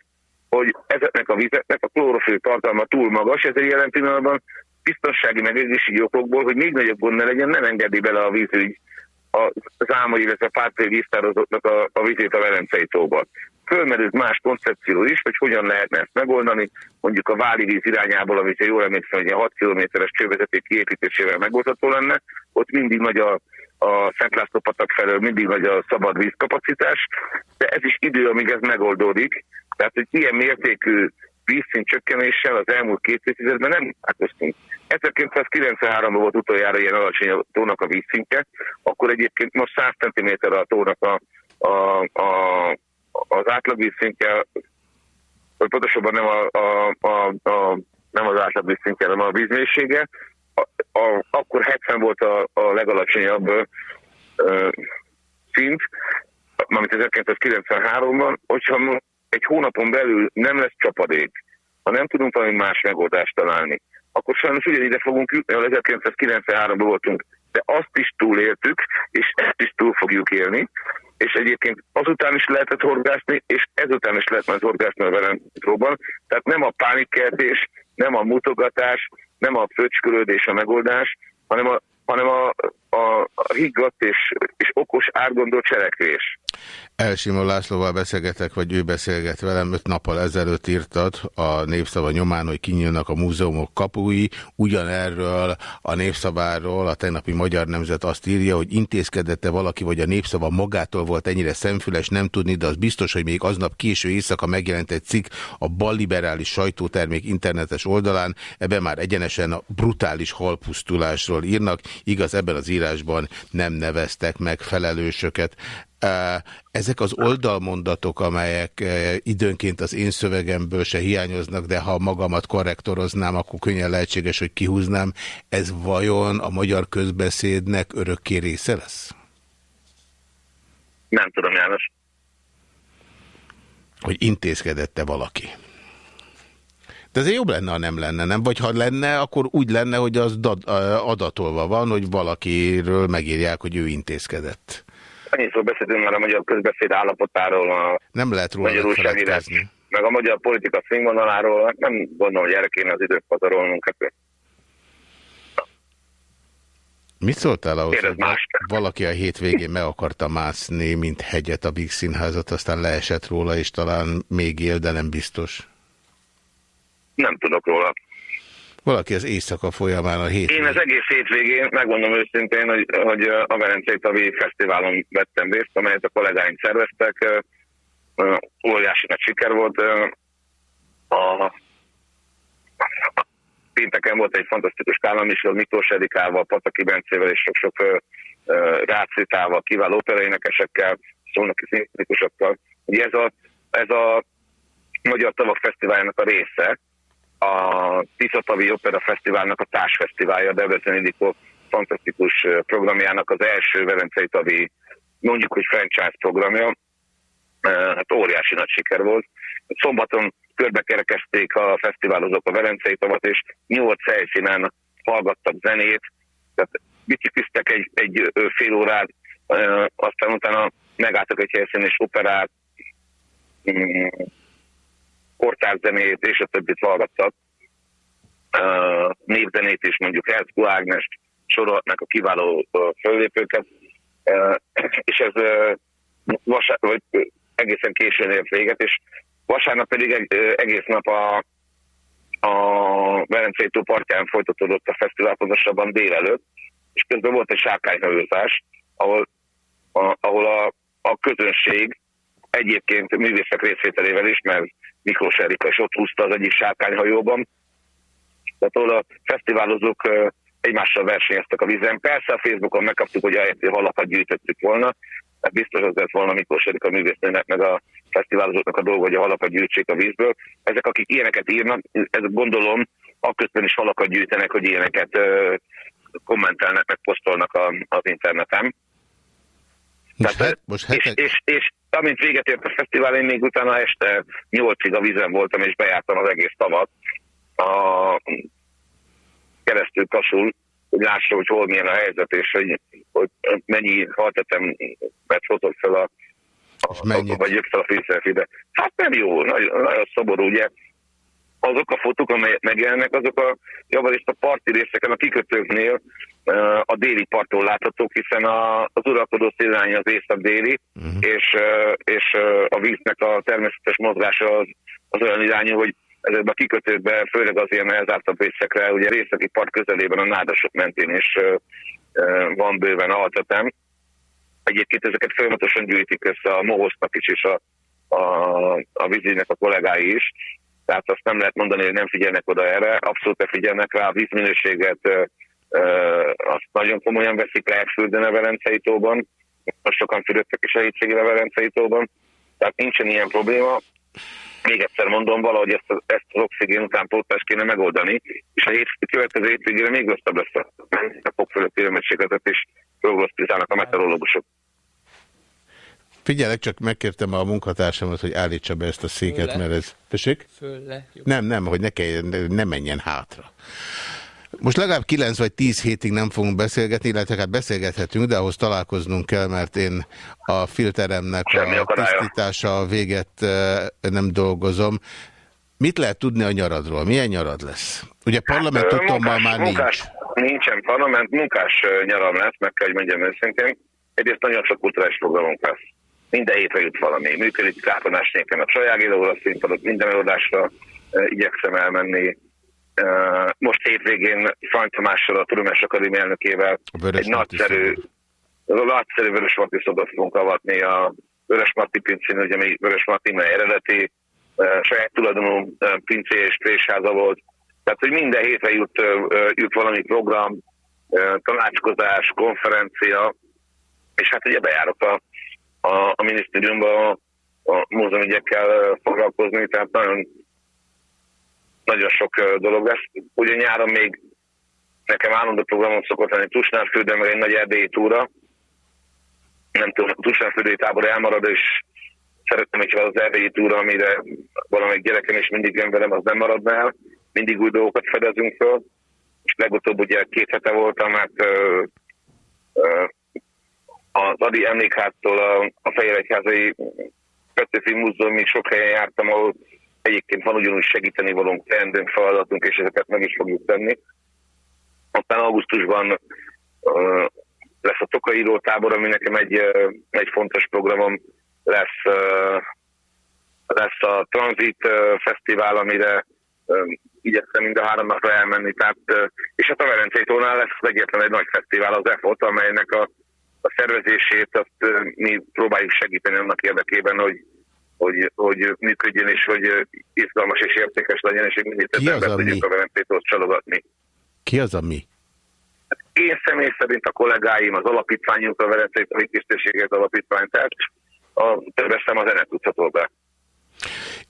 hogy ezeknek a vizeknek a klórofil tartalma túl magas, ezért jelen pillanatban biztonsági meg okokból, hogy még nagyobb gond ne legyen, nem engedi bele a vízügy az álmai, illetve a pártfél víztározóknak a, a vizét a Velencei tóban. Fölmerült más koncepció is, hogy hogyan lehetne ezt megoldani, mondjuk a Váli víz irányából, amit jól emlékszem, hogy a 6 kilométeres csővezeték kiépítésével megoldható lenne, ott mindig nagy a, a Szent László patak felől mindig nagy a szabad vízkapacitás, de ez is idő, amíg ez megoldódik. Tehát, hogy ilyen mértékű vízszint csökkenéssel az elmúlt két évtizedben nem találkoztunk. 1993-ban volt utoljára ilyen alacsony a tónak a vízszintje, akkor egyébként most 100 cm a tónak a, a, a, az átlag vízszintje, vagy pontosabban nem, a, a, a, a, nem az átlag vízszintje, hanem a vízmélysége. A, a, akkor 70 volt a, a legalacsonyabb ö, szint, amit 1993-ban, hogyha egy hónapon belül nem lesz csapadék, ha nem tudunk valami más megoldást találni, akkor sajnos ugyanide fogunk jutni, ahol 1993-ban voltunk, de azt is túléltük, és ezt is túl fogjuk élni, és egyébként azután is lehetett horgászni, és ezután is lehet majd horgászni a Velencróban. Tehát nem a pánikkeltés, nem a mutogatás, nem a fröcskölődés a megoldás, hanem a, hanem a, a, higgadt és, és okos átgondolt cselekvés. Elsimó Lászlóval beszélgetek, vagy ő beszélget velem, öt nappal ezelőtt írtad a Népszava nyomán, hogy kinyílnak a múzeumok kapui. Ugyanerről a Népszaváról a tegnapi Magyar Nemzet azt írja, hogy intézkedette valaki, vagy a Népszava magától volt ennyire szemfüles, nem tudni, de az biztos, hogy még aznap késő éjszaka megjelent egy cikk a balliberális sajtótermék internetes oldalán, ebben már egyenesen a brutális halpusztulásról írnak, igaz, ebben az írásban nem neveztek meg felelősöket. Ezek az oldalmondatok, amelyek időnként az én szövegemből se hiányoznak, de ha magamat korrektoroznám, akkor könnyen lehetséges, hogy kihúznám. Ez vajon a magyar közbeszédnek örökké része lesz? Nem tudom, János. Hogy intézkedette valaki. De azért jobb lenne, ha nem lenne, nem? Vagy ha lenne, akkor úgy lenne, hogy az adatolva van, hogy valakiről megírják, hogy ő intézkedett. Annyiszor beszéltünk már a magyar közbeszéd állapotáról, a Nem lehet róla magyar újságírás, meg a magyar politika színvonaláról, hát nem gondolom, hogy erre kéne az időt pazarolnunk. Hát Mit szóltál ahhoz, Kérdezz hogy valaki a hétvégén meg akarta mászni, mint hegyet a Big Színházat, aztán leesett róla, és talán még él, de nem biztos. Nem tudok róla. Valaki az éjszaka folyamán a Én hétvégén. az egész hétvégén, megmondom őszintén, hogy, hogy a Velencei Tavi Fesztiválon vettem részt, amelyet a kollégáink szerveztek. Óriási nagy siker volt. A, a pénteken volt egy fantasztikus kálammisor Miklós Erikával, Pataki Bencével és sok-sok Rácitával, kiváló operaénekesekkel, szónoki szintikusokkal. Ugye ez a, ez a Magyar Tavak Fesztiváljának a része, a Tiszatavi Opera Fesztiválnak a társfesztiválja, Debrecen Indikó fantasztikus programjának az első Velencei Tavi, mondjuk, hogy franchise programja. Hát óriási nagy siker volt. Szombaton körbekerekezték a fesztiválozók a Velencei Tavat, és nyolc helyszínen hallgattak zenét, tehát bicikliztek egy, egy fél órát, aztán utána megálltak egy helyszínen és operát, mm, kortárzenét és a többit hallgattak. Uh, névzenét is mondjuk Herzgo Ágnes sorolhatnak a kiváló uh, és ez uh, vagy, egészen későn ért véget, és vasárnap pedig egész nap a, a Velencei tó partján folytatódott a fesztivál, pontosabban délelőtt, és közben volt egy sárkányhajózás, ahol, a, ahol a, a közönség egyébként művészek részvételével is, mert Miklós Erika is ott húzta az egyik sárkányhajóban, Tehát ahol a fesztiválozók egymással versenyeztek a vízen. Persze a Facebookon megkaptuk, hogy ahelyett, hogy halakat gyűjtöttük volna, tehát biztos az lett volna Miklós Erik a művésznőnek, meg a fesztiválozóknak a dolga, hogy a halakat gyűjtsék a vízből. Ezek, akik ilyeneket írnak, ez gondolom, akközben is halakat gyűjtenek, hogy ilyeneket kommentelnek, meg posztolnak a, az interneten. Most, Tehát, het, most és, hetek, és, és amint véget ért a fesztivál, én még utána este nyolcig a vízen voltam, és bejártam az egész tavat a keresztül kasul, hogy lássa, hogy hol milyen a helyzet, és hogy, hogy mennyi haltetem vett fotók fel a, És a, a vagy jött fel a fényszerfide. Hát nem jó, nagyon, nagyon szomorú, ugye. Azok a fotók, amelyek megjelennek, azok a javarészt a parti részeken, a kikötőknél a déli parton láthatók, hiszen a, az uralkodó szélirány az észak-déli, Mhm. és, eh, és eh, a víznek a természetes mozgása az, az olyan irányú, hogy ezekben a kikötőkben, főleg az ilyen elzártabb részekre, ugye részeki part közelében a nádasok mentén is van bőven altatem. Egyébként ezeket folyamatosan gyűjtik össze a Mohosznak is, és a, a, a vízének a kollégái is. Tehát azt nem lehet mondani, hogy nem figyelnek oda erre, abszolút figyelnek rá, a vízminőséget azt nagyon komolyan veszik, lehet fürdeni a Velencei tóban, most sokan fürödtek is a hétvégén a Velencei tóban, tehát nincsen ilyen probléma. Még egyszer mondom, valahogy ezt, ezt az oxigén utánpótlást kéne megoldani, és a hét, következő hétvégére még rosszabb lesz a, a fok fölötti hőmérsékletet, és prognosztizálnak a meteorológusok. Figyelek, csak megkértem a munkatársamat, hogy állítsa be ezt a széket, Fölle. mert ez... Tessék? Föl le. Jó. Nem, nem, hogy ne, kelljen, ne menjen hátra. Most legalább 9 vagy 10 hétig nem fogunk beszélgetni, illetve hát beszélgethetünk, de ahhoz találkoznunk kell, mert én a filteremnek Semmi a akadálya. tisztítása véget eh, nem dolgozom. Mit lehet tudni a nyaradról? Milyen nyarad lesz? Ugye parlament Ö, tudtommal már nincs. munkás, Nincsen parlament, munkás ö, nyaram lesz, meg kell, hogy mondjam őszintén. Egyrészt nagyon sok kulturális programunk lesz. Minden hétre jut valami. Működik káponás nékem a Csajágélóra, a színpadot minden előadásra igyekszem elmenni. Most hétvégén Frank Tamással, a Tudományos Akadémia elnökével egy nagyszerű, nagyszerű Vörös Marti szobot fogunk avatni a Vörös Marti pincén, ugye mi Vörös Marti eredeti, saját tulajdonú pincé és présháza volt. Tehát, hogy minden hétre jut, jut valami program, tanácskozás, konferencia, és hát ugye bejárok a, a, a minisztériumba a, a múzeumügyekkel foglalkozni, tehát nagyon, nagyon sok dolog lesz. Ugye nyáron még nekem állandó programom szokott lenni Tusnárfürdő, meg egy nagy erdélyi túra. Nem tudom, a Tusnárfürdői tábor elmarad, és szeretném, hogyha az erdélyi túra, amire valamelyik gyerekem is mindig jön velem, az nem maradna el. Mindig új dolgokat fedezünk föl. És legutóbb ugye két hete voltam, hát ö, ö, az Adi emlékháztól a, a Fehéregyházai Petőfi Múzeumig sok helyen jártam, ahol egyébként van ugyanúgy segíteni valónk, teendőnk, feladatunk, és ezeket meg is fogjuk tenni. Aztán augusztusban ö, lesz a Tokaíró tábor, ami nekem egy, ö, egy fontos programom lesz, ö, lesz a Transit Fesztivál, amire igyekszem mind a három napra elmenni, tehát, és hát a Velencei tónál lesz az egyetlen egy nagy fesztivál, az EFOT, amelynek a, a szervezését azt mi próbáljuk segíteni annak érdekében, hogy hogy, hogy működjön, és hogy izgalmas és értékes legyen, és hogy mindig több az, embert tudjuk a Velencei tót csalogatni. Ki az a mi? Én személy szerint a kollégáim, az alapítványunk, a Velencei Tavi Tisztességet Alapítvány, tehát a többes szem a zene tudható be.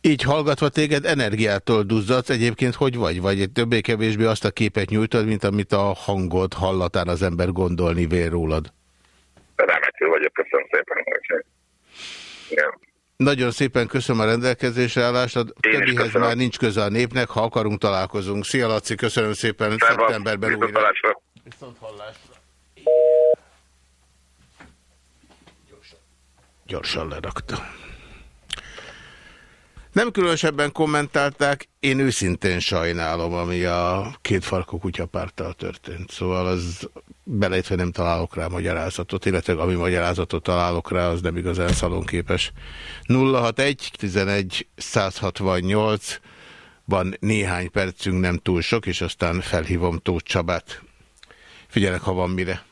Így hallgatva téged energiától duzzadsz, egyébként hogy vagy? Vagy többé-kevésbé azt a képet nyújtod, mint amit a hangod hallatán az ember gondolni vél rólad. Remető vagyok, köszönöm szépen. Igen. Nagyon szépen köszönöm a rendelkezésre állást. A többihez már nincs köze a népnek, ha akarunk találkozunk. Szia Laci, köszönöm szépen, Szervusz, szeptemberben újra. viszontlátásra. Viszont hallásra. Gyorsan lerakta. Nem különösebben kommentálták, én őszintén sajnálom, ami a két farkú kutyapárttal történt. Szóval az beleértve nem találok rá magyarázatot, illetve ami magyarázatot találok rá, az nem igazán szalonképes. 061 11 168 van néhány percünk, nem túl sok, és aztán felhívom Tóth Csabát. Figyelek, ha van mire.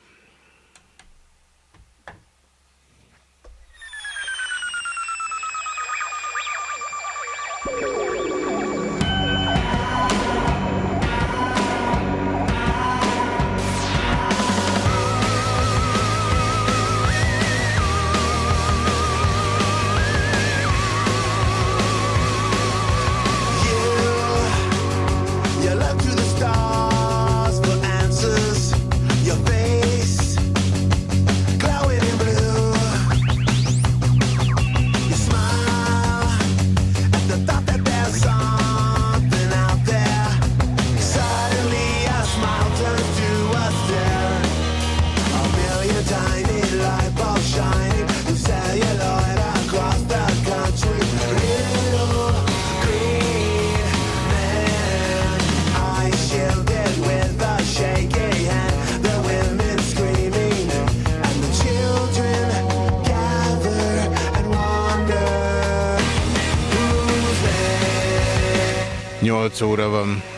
8 óra van.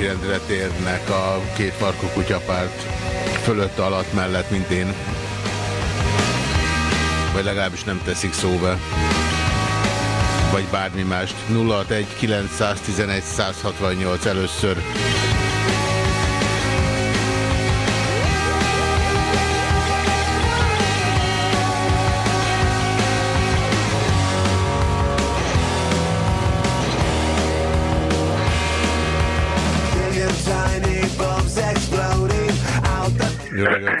Napirendre térnek a két farkú kutyapárt fölött, alatt, mellett, mint én. Vagy legalábbis nem teszik szóba. Vagy bármi mást. 061 911 168 először.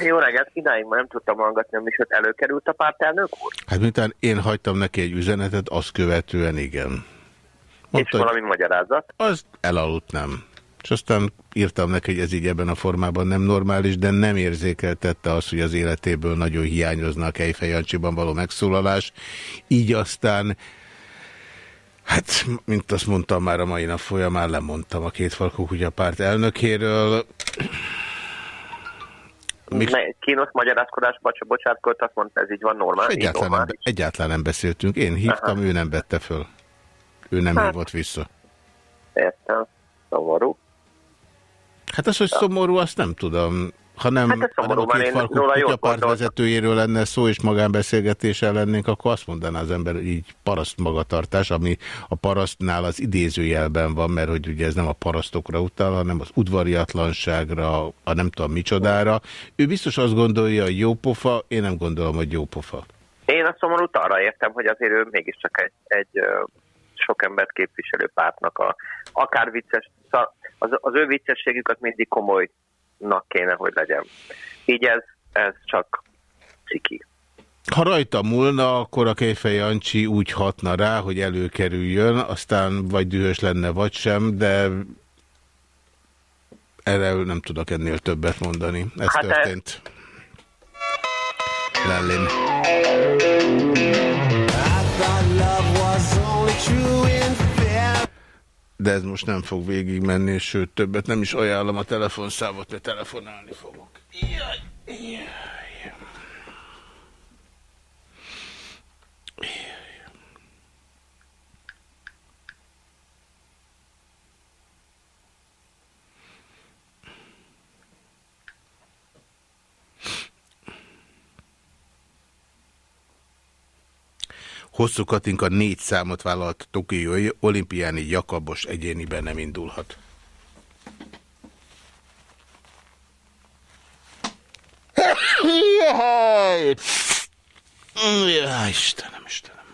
Jó reggelt. Idáig már nem tudtam hallgatni a műsort. Előkerült a pártelnök úr? Hát miután én hagytam neki egy üzenetet, azt követően igen. És Mondta, hogy valami magyarázat? az elaludt nem. És aztán írtam neki, hogy ez így ebben a formában nem normális, de nem érzékeltette azt, hogy az életéből nagyon hiányozna a Kejfej Jancsiban való megszólalás. Így aztán, hát, mint azt mondtam már a mai nap folyamán, lemondtam a két falkú kutya párt elnökéről. Még- Még... Kínos magyarázkodás, bocsa, bocsátkolt, azt mondta, ez így van normál. így Egyáltalán nem, normális. egyáltalán nem beszéltünk. Én hívtam, ő nem vette föl. Ő nem Hát. hívott vissza. Értem. Szomorú. Hát az, hogy szomorú, azt nem tudom. Ha nem, Hát hanem szomorú, a mert két én farkú róla jól kutyapárt vezetőjéről lenne szó, és magánbeszélgetéssel lennénk, akkor azt mondaná az ember, így paraszt magatartás, ami a parasztnál az idézőjelben van, mert hogy ugye ez nem a parasztokra utal, hanem az udvariatlanságra, a nem tudom micsodára. Ő biztos azt gondolja, hogy jó pofa, én nem gondolom, hogy jó pofa. Én a szomorút arra értem, hogy azért ő mégiscsak egy, egy sok embert képviselő pártnak a akár vicces, szóval az, az ő viccességüket mindig komolynak kéne, hogy legyen. Így ez, ez csak ciki. Ha rajta múlna, akkor a Kejfej Jancsi úgy hatna rá, hogy előkerüljön, aztán vagy dühös lenne, vagy sem, de erre nem tudok ennél többet mondani. Ez Hát, hát történt. Lellin. I thought love was only true in fear. De ez most nem fog végigmenni, sőt többet nem is ajánlom a telefonszámot, mert telefonálni fogok. Jaj, jaj. Hosszú Katinka négy számot vállalt Tokiói olimpiáni Jakabos egyéniben nem indulhat. Jaj! Jaj, Istenem, Istenem.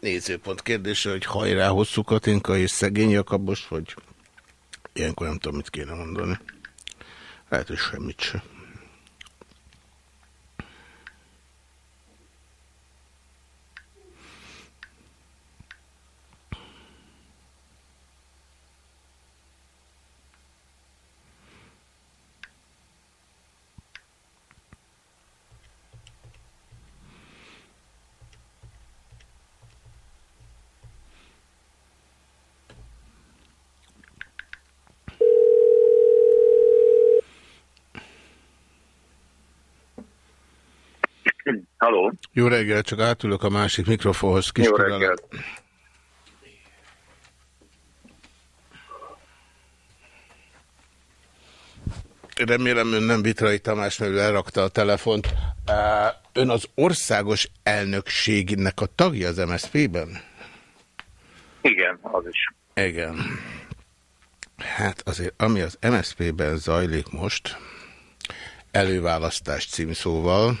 Nézőpont kérdése, hogy hajrá hosszú Katinka és szegény Jakabos, vagy ilyenkor nem tudom, mit kéne mondani. Lehet, hogy semmit sem. Jó reggel, csak átülök a másik mikrofonhoz. Kis Jó reggelt. Remélem ön nem Vitrai Tamás, mert elrakta a telefont. Ön az országos elnökségnek a tagja az MSZP-ben? Igen, az is. Igen. Hát azért, ami az MSZP-ben zajlik most, előválasztás címszóval,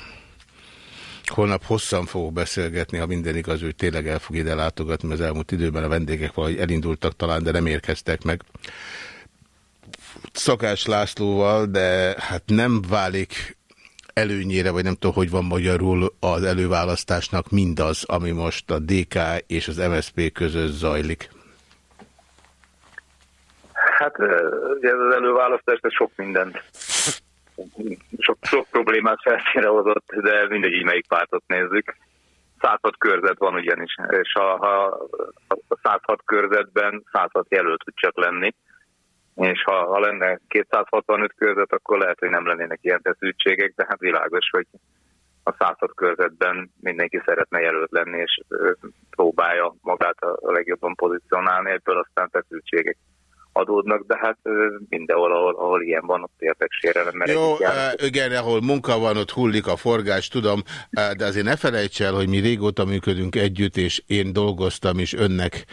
holnap hosszan fogok beszélgetni, ha minden igaz, hogy tényleg el fog ide látogatni, mert az elmúlt időben a vendégek valahogy elindultak talán, de nem érkeztek meg. Szakás Lászlóval, de hát nem válik előnyére, vagy nem tudom, hogy van magyarul az előválasztásnak mindaz, ami most a DK és az MSZP között zajlik. Hát ugye az előválasztás, ez sok mindent, sok, sok problémát felszínre hozott, de mindegy, így melyik pártot nézzük. 106 körzet van ugyanis, és ha, ha a 106 körzetben 106 jelölt tud csak lenni, és ha, ha lenne 265 körzet, akkor lehet, hogy nem lennének ilyen feszültségek, de hát világos, hogy a 106 körzetben mindenki szeretne jelölt lenni, és próbálja magát a legjobban pozícionálni, ebből aztán feszültségek adódnak, de hát mindenhol, ahol, ahol ilyen van, ott érdeksérelem. mert Jó, igen, ahol munka van, ott hullik a forgás, tudom, de azért ne felejts el, hogy mi régóta működünk együtt, és én dolgoztam is önnek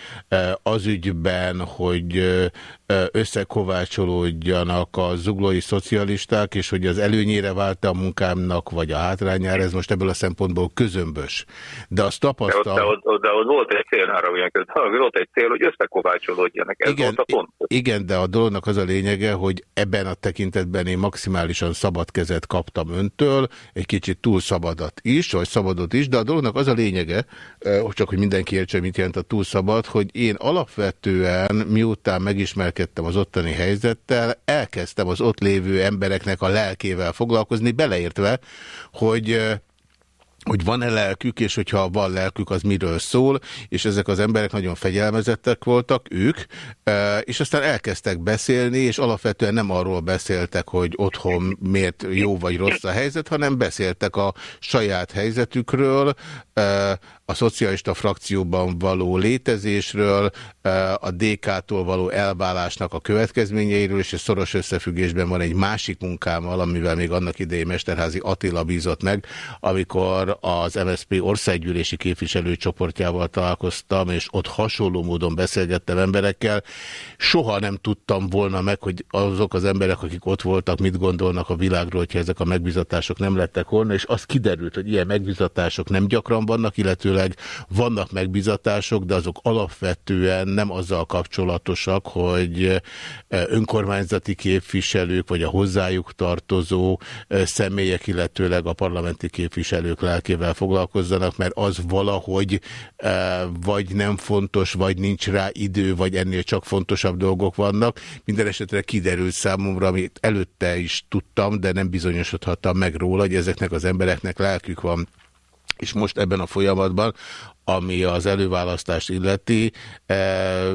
az ügyben, hogy összekovácsolódjanak a zuglói szocialisták, és hogy az előnyére vált a munkámnak, vagy a hátrányára, ez most ebből a szempontból közömbös. De azt de ott, de, tapasztal... ott, de ott volt egy cél, arra volt egy cél, hogy összekovácsolódjanak. Ez Igen, volt a pont. Igen, de a dolognak az a lényege, hogy ebben a tekintetben én maximálisan szabad kezet kaptam öntől, egy kicsit túl szabadat is, vagy szabadot is, de a dolognak az a lényege, csak hogy mindenki értse, mit jelent a túl szabad, hogy én alapvetően, miután megismerkedtem az ottani helyzettel, elkezdtem az ott lévő embereknek a lelkével foglalkozni, beleértve, hogy hogy van-e lelkük, és hogyha van lelkük, az miről szól, és ezek az emberek nagyon fegyelmezettek voltak, ők, és aztán elkezdtek beszélni, és alapvetően nem arról beszéltek, hogy otthon miért jó vagy rossz a helyzet, hanem beszéltek a saját helyzetükről, a szocialista frakcióban való létezésről, e, a DK-tól való elválásnak a következményeiről, és ez szoros összefüggésben van egy másik munkámmal, amivel még annak idején Mesterházi Attila bízott meg, amikor az MSZP országgyűlési képviselőcsoportjával találkoztam, és ott hasonló módon beszélgettem emberekkel. Soha nem tudtam volna meg, hogy azok az emberek, akik ott voltak, mit gondolnak a világról, hogyha ezek a megbizatások nem lettek volna, és az kiderült, hogy ilyen megbizatások nem gyakran vannak, illetőleg vannak megbizatások, de azok alapvetően nem azzal kapcsolatosak, hogy eh, önkormányzati képviselők, vagy a hozzájuk tartozó eh, személyek, illetőleg a parlamenti képviselők lelkével foglalkozzanak, mert az valahogy eh, vagy nem fontos, vagy nincs rá idő, vagy ennél csak fontosabb dolgok vannak. Minden esetre kiderült számomra, amit előtte is tudtam, de nem bizonyosodhattam meg róla, hogy ezeknek az embereknek lelkük van és most ebben a folyamatban, ami az előválasztást illeti, eh,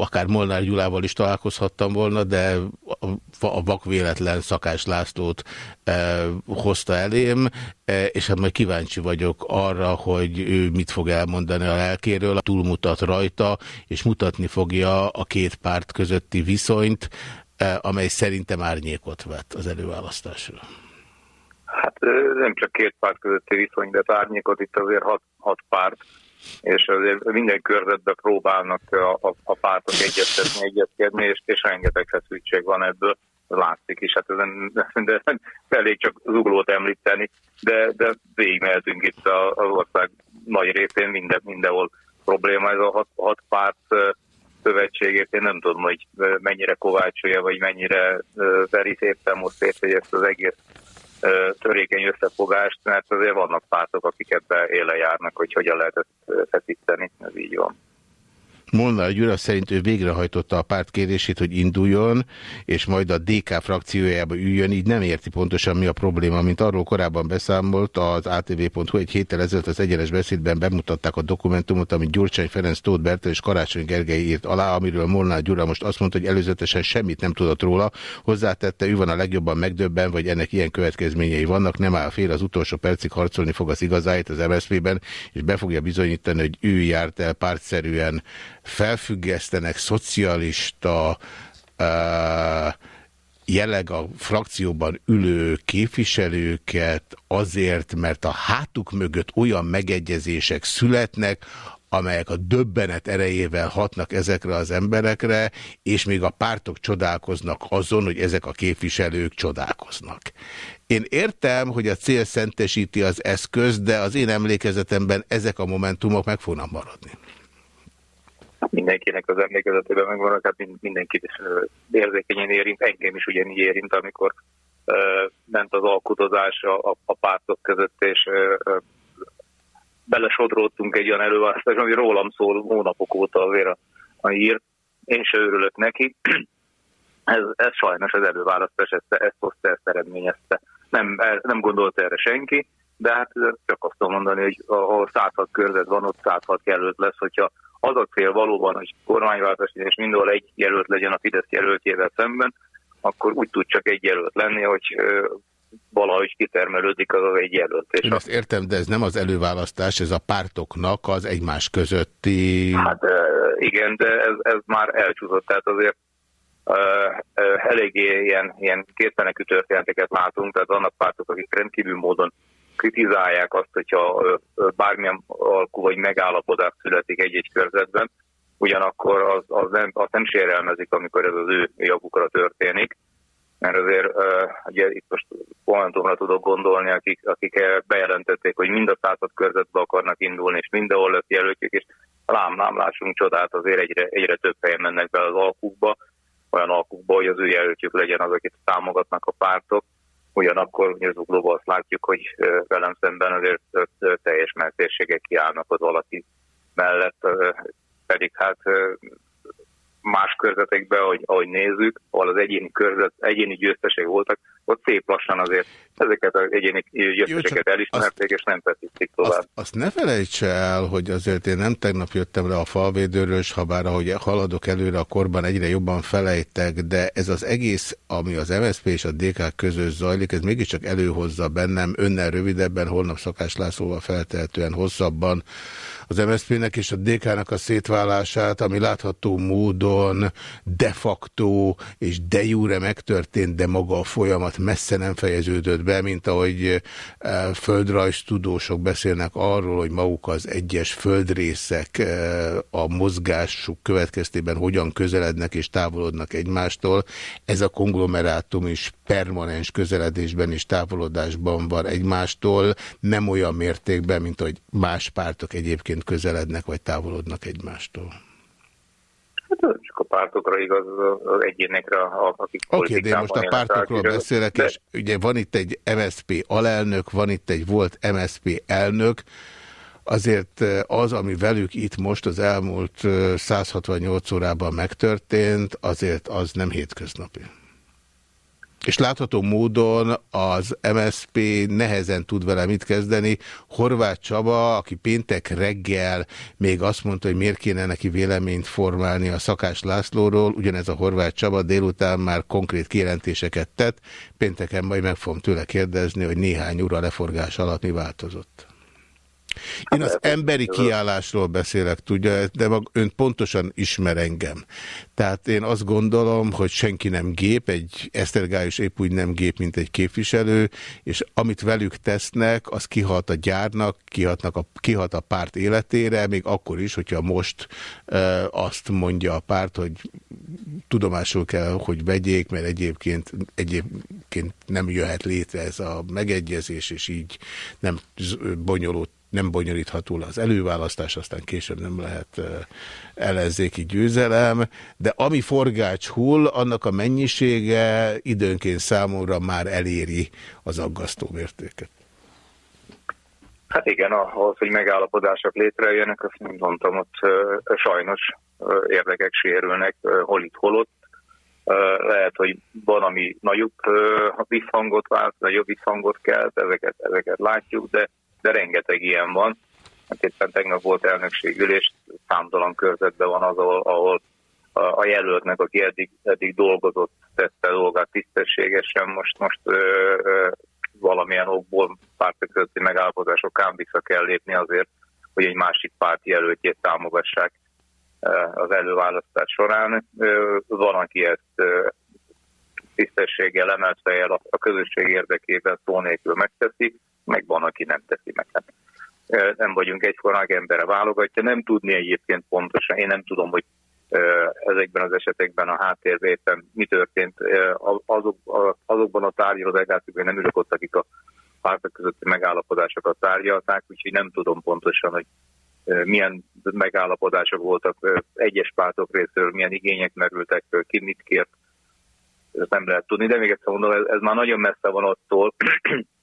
akár Molnár Gyulával is találkozhattam volna, de a, vakvéletlen Szakás Lászlót eh, hozta elém, eh, és hát majd kíváncsi vagyok arra, hogy ő mit fog elmondani a lelkéről, túlmutat rajta, és mutatni fogja a két párt közötti viszonyt, amely szerintem árnyékot vett az előválasztásra. Hát nem csak két párt közötti viszony, de árnyékot itt azért hat, hat párt, és azért minden körzetben próbálnak a, a, a pártok egyeztetni, egyezkedni, és, és rengeteg feszültség van ebből, látszik is, hát ezen, de elég csak zuglót említeni, de, de végigmehetünk itt az ország nagy részén, minden, mindenhol probléma. Ez a hat, hat párt szövetségét, én nem tudom, hogy mennyire kovácsolja, vagy mennyire ö, veri szépen most szét, hogy ezt az egész törékeny összefogást, mert azért vannak pártok, akik ebbe éle járnak, hogy hogyan lehet ezt feszíteni, ez így van. Molnár Gyula szerint ő végrehajtotta a párt kérését, hogy induljon, és majd a DK frakciójába üljön, így nem érti pontosan mi a probléma. Mint arról korábban beszámolt, az ATV.hu egy héttel ezelőtt az egyenes beszédben bemutatták a dokumentumot, amit Gyurcsány Ferenc, Tóth Bertel és Karácsony Gergely írt alá, amiről Molnár Gyula most azt mondta, hogy előzetesen semmit nem tudott róla. Hozzátette, ő van a legjobban megdöbben, vagy ennek ilyen következményei vannak, nem áll fél, az utolsó percig harcolni fog az igazáit az MSZP-ben, és be fogja bizonyítani, hogy ő járt el pártszerűen felfüggesztenek szocialista uh, a frakcióban ülő képviselőket azért, mert a hátuk mögött olyan megegyezések születnek, amelyek a döbbenet erejével hatnak ezekre az emberekre, és még a pártok csodálkoznak azon, hogy ezek a képviselők csodálkoznak. Én értem, hogy a cél szentesíti az eszköz, de az én emlékezetemben ezek a momentumok meg fognak maradni. Mindenkinek az emlékezetében megvannak, hát mind- mindenkit is érzékenyen érint, engem is ugyanígy érint, amikor ment az alkudozás a, a, a pártok között, és belesodródtunk egy olyan előválasztásba, ami rólam szól hónapok óta azért a, a hír. Én se örülök neki. Ez, ez sajnos az előválasztás, ezt, ezt hozta, ezt eredményezte. Nem, nem gondolta erre senki, de hát csak azt tudom mondani, hogy ahol 106 körzet van, ott 106 jelölt lesz, hogyha az a cél valóban, hogy kormányváltás és mindenhol egy jelölt legyen a Fidesz jelöltjével szemben, akkor úgy tud csak egy jelölt lenni, hogy valahogy kitermelődik az egy jelölt. És Én ezt értem, de ez nem az előválasztás, ez a pártoknak az egymás közötti... Hát igen, de ez, ez már elcsúszott, tehát azért eléggé ilyen, ilyen kétfenekű történeteket látunk, tehát vannak pártok, akik rendkívül módon kritizálják azt, hogyha bármilyen alkú vagy megállapodás születik egy-egy körzetben, ugyanakkor az, az, nem, azt nem sérelmezik, amikor ez az ő javukra történik, mert azért ugye itt most Momentumra tudok gondolni, akik, akik bejelentették, hogy mind a század körzetbe akarnak indulni, és mindenhol lesz jelöltjük, és lám, lám, lássunk csodát, azért egyre, egyre több helyen mennek be az alkukba, olyan alkukba, hogy az ő jelöltjük legyen az, akit támogatnak a pártok. Ugyanakkor ugye az uglóban azt látjuk, hogy velem szemben azért teljes mertérségek kiállnak az valaki mellett, pedig hát más körzetekben, ahogy, ahogy nézzük, ahol az egyéni körzet, egyéni győztesek voltak, ott szép lassan azért ezeket az egyéni győzteseket elismerték, és nem feszítik tovább. Azt, azt ne felejts el, hogy azért én nem tegnap jöttem le a falvédőről, és ha bár ahogy haladok előre a korban egyre jobban felejtek, de ez az egész, ami az MSZP és a DK között zajlik, ez mégiscsak előhozza bennem önnel rövidebben, holnap Szakás Lászlóval feltehetően hosszabban az MSZP-nek és a DK-nak a szétválását, ami látható módon de facto és de jure megtörtént, de maga a folyamat messze nem fejeződött be, mint ahogy eh, földrajz tudósok beszélnek arról, hogy maguk az egyes földrészek eh, a mozgásuk következtében hogyan közelednek és távolodnak egymástól. Ez a konglomerátum is permanens közeledésben és távolodásban van egymástól, nem olyan mértékben, mint hogy más pártok egyébként közelednek vagy távolodnak egymástól. Hát csak a pártokra igaz, az egyénekre, akik Oké, okay, de én most a pártokról élnek. beszélek, De- és ugye van itt egy MSP alelnök, van itt egy volt MSP elnök, azért eh, az, ami velük itt most az elmúlt eh, 168 órában megtörtént, azért az nem hétköznapi. És látható módon az MSP nehezen tud vele mit kezdeni. Horváth Csaba, aki péntek reggel még azt mondta, hogy miért kéne neki véleményt formálni a Szakás Lászlóról, ugyanez a Horváth Csaba délután már konkrét kijelentéseket tett. Pénteken majd meg fogom tőle kérdezni, hogy néhány óra leforgás alatt mi változott. Én az emberi kiállásról beszélek, tudja, de ön pontosan ismer engem. Tehát én azt gondolom, hogy senki nem gép, egy Esztergályos épp úgy nem gép, mint egy képviselő, és amit velük tesznek, az kihat a gyárnak, kihatnak a, kihat a párt életére, még akkor is, hogyha most e, azt mondja a párt, hogy tudomásul kell, hogy vegyék, mert egyébként, egyébként nem jöhet létre ez a megegyezés, és így nem bonyolult nem bonyolítható le az előválasztás, aztán később nem lehet eh, ellenzéki győzelem, de ami forgács hull, annak a mennyisége időnként számomra már eléri az aggasztó mértéket. Hát igen, ahhoz, hogy megállapodások létrejönnek, azt nem mondtam, ott sajnos érdekek sérülnek, hol itt, hol ott. Lehet, hogy van, ami nagyobb visszhangot vált, nagyobb visszhangot kelt, ezeket, ezeket látjuk, de, de rengeteg ilyen van. Hát éppen tegnap volt elnökségülés, számtalan körzetben van az, ahol, ahol a jelöltnek, aki eddig, eddig dolgozott, tette dolgát tisztességesen, most, most ö, ö, valamilyen okból pártok közötti megállapodásokán vissza kell lépni azért, hogy egy másik párt jelöltjét támogassák az előválasztás során. Van, aki ezt tisztességgel, emelt fejjel a közösség érdekében szó nélkül megteszi, meg van, aki nem teszi meg. Hát nem vagyunk egyformák embere válogatja, nem tudni egyébként pontosan, én nem tudom, hogy ezekben az esetekben a háttérben mi történt. Azok, azokban a tárgyaló nem ülök ott, akik a pártok közötti megállapodásokat tárgyalták, úgyhogy nem tudom pontosan, hogy milyen megállapodások voltak egyes pártok részéről, milyen igények merültek ki mit kért, ezt nem lehet tudni, de még egyszer mondom, ez már nagyon messze van attól,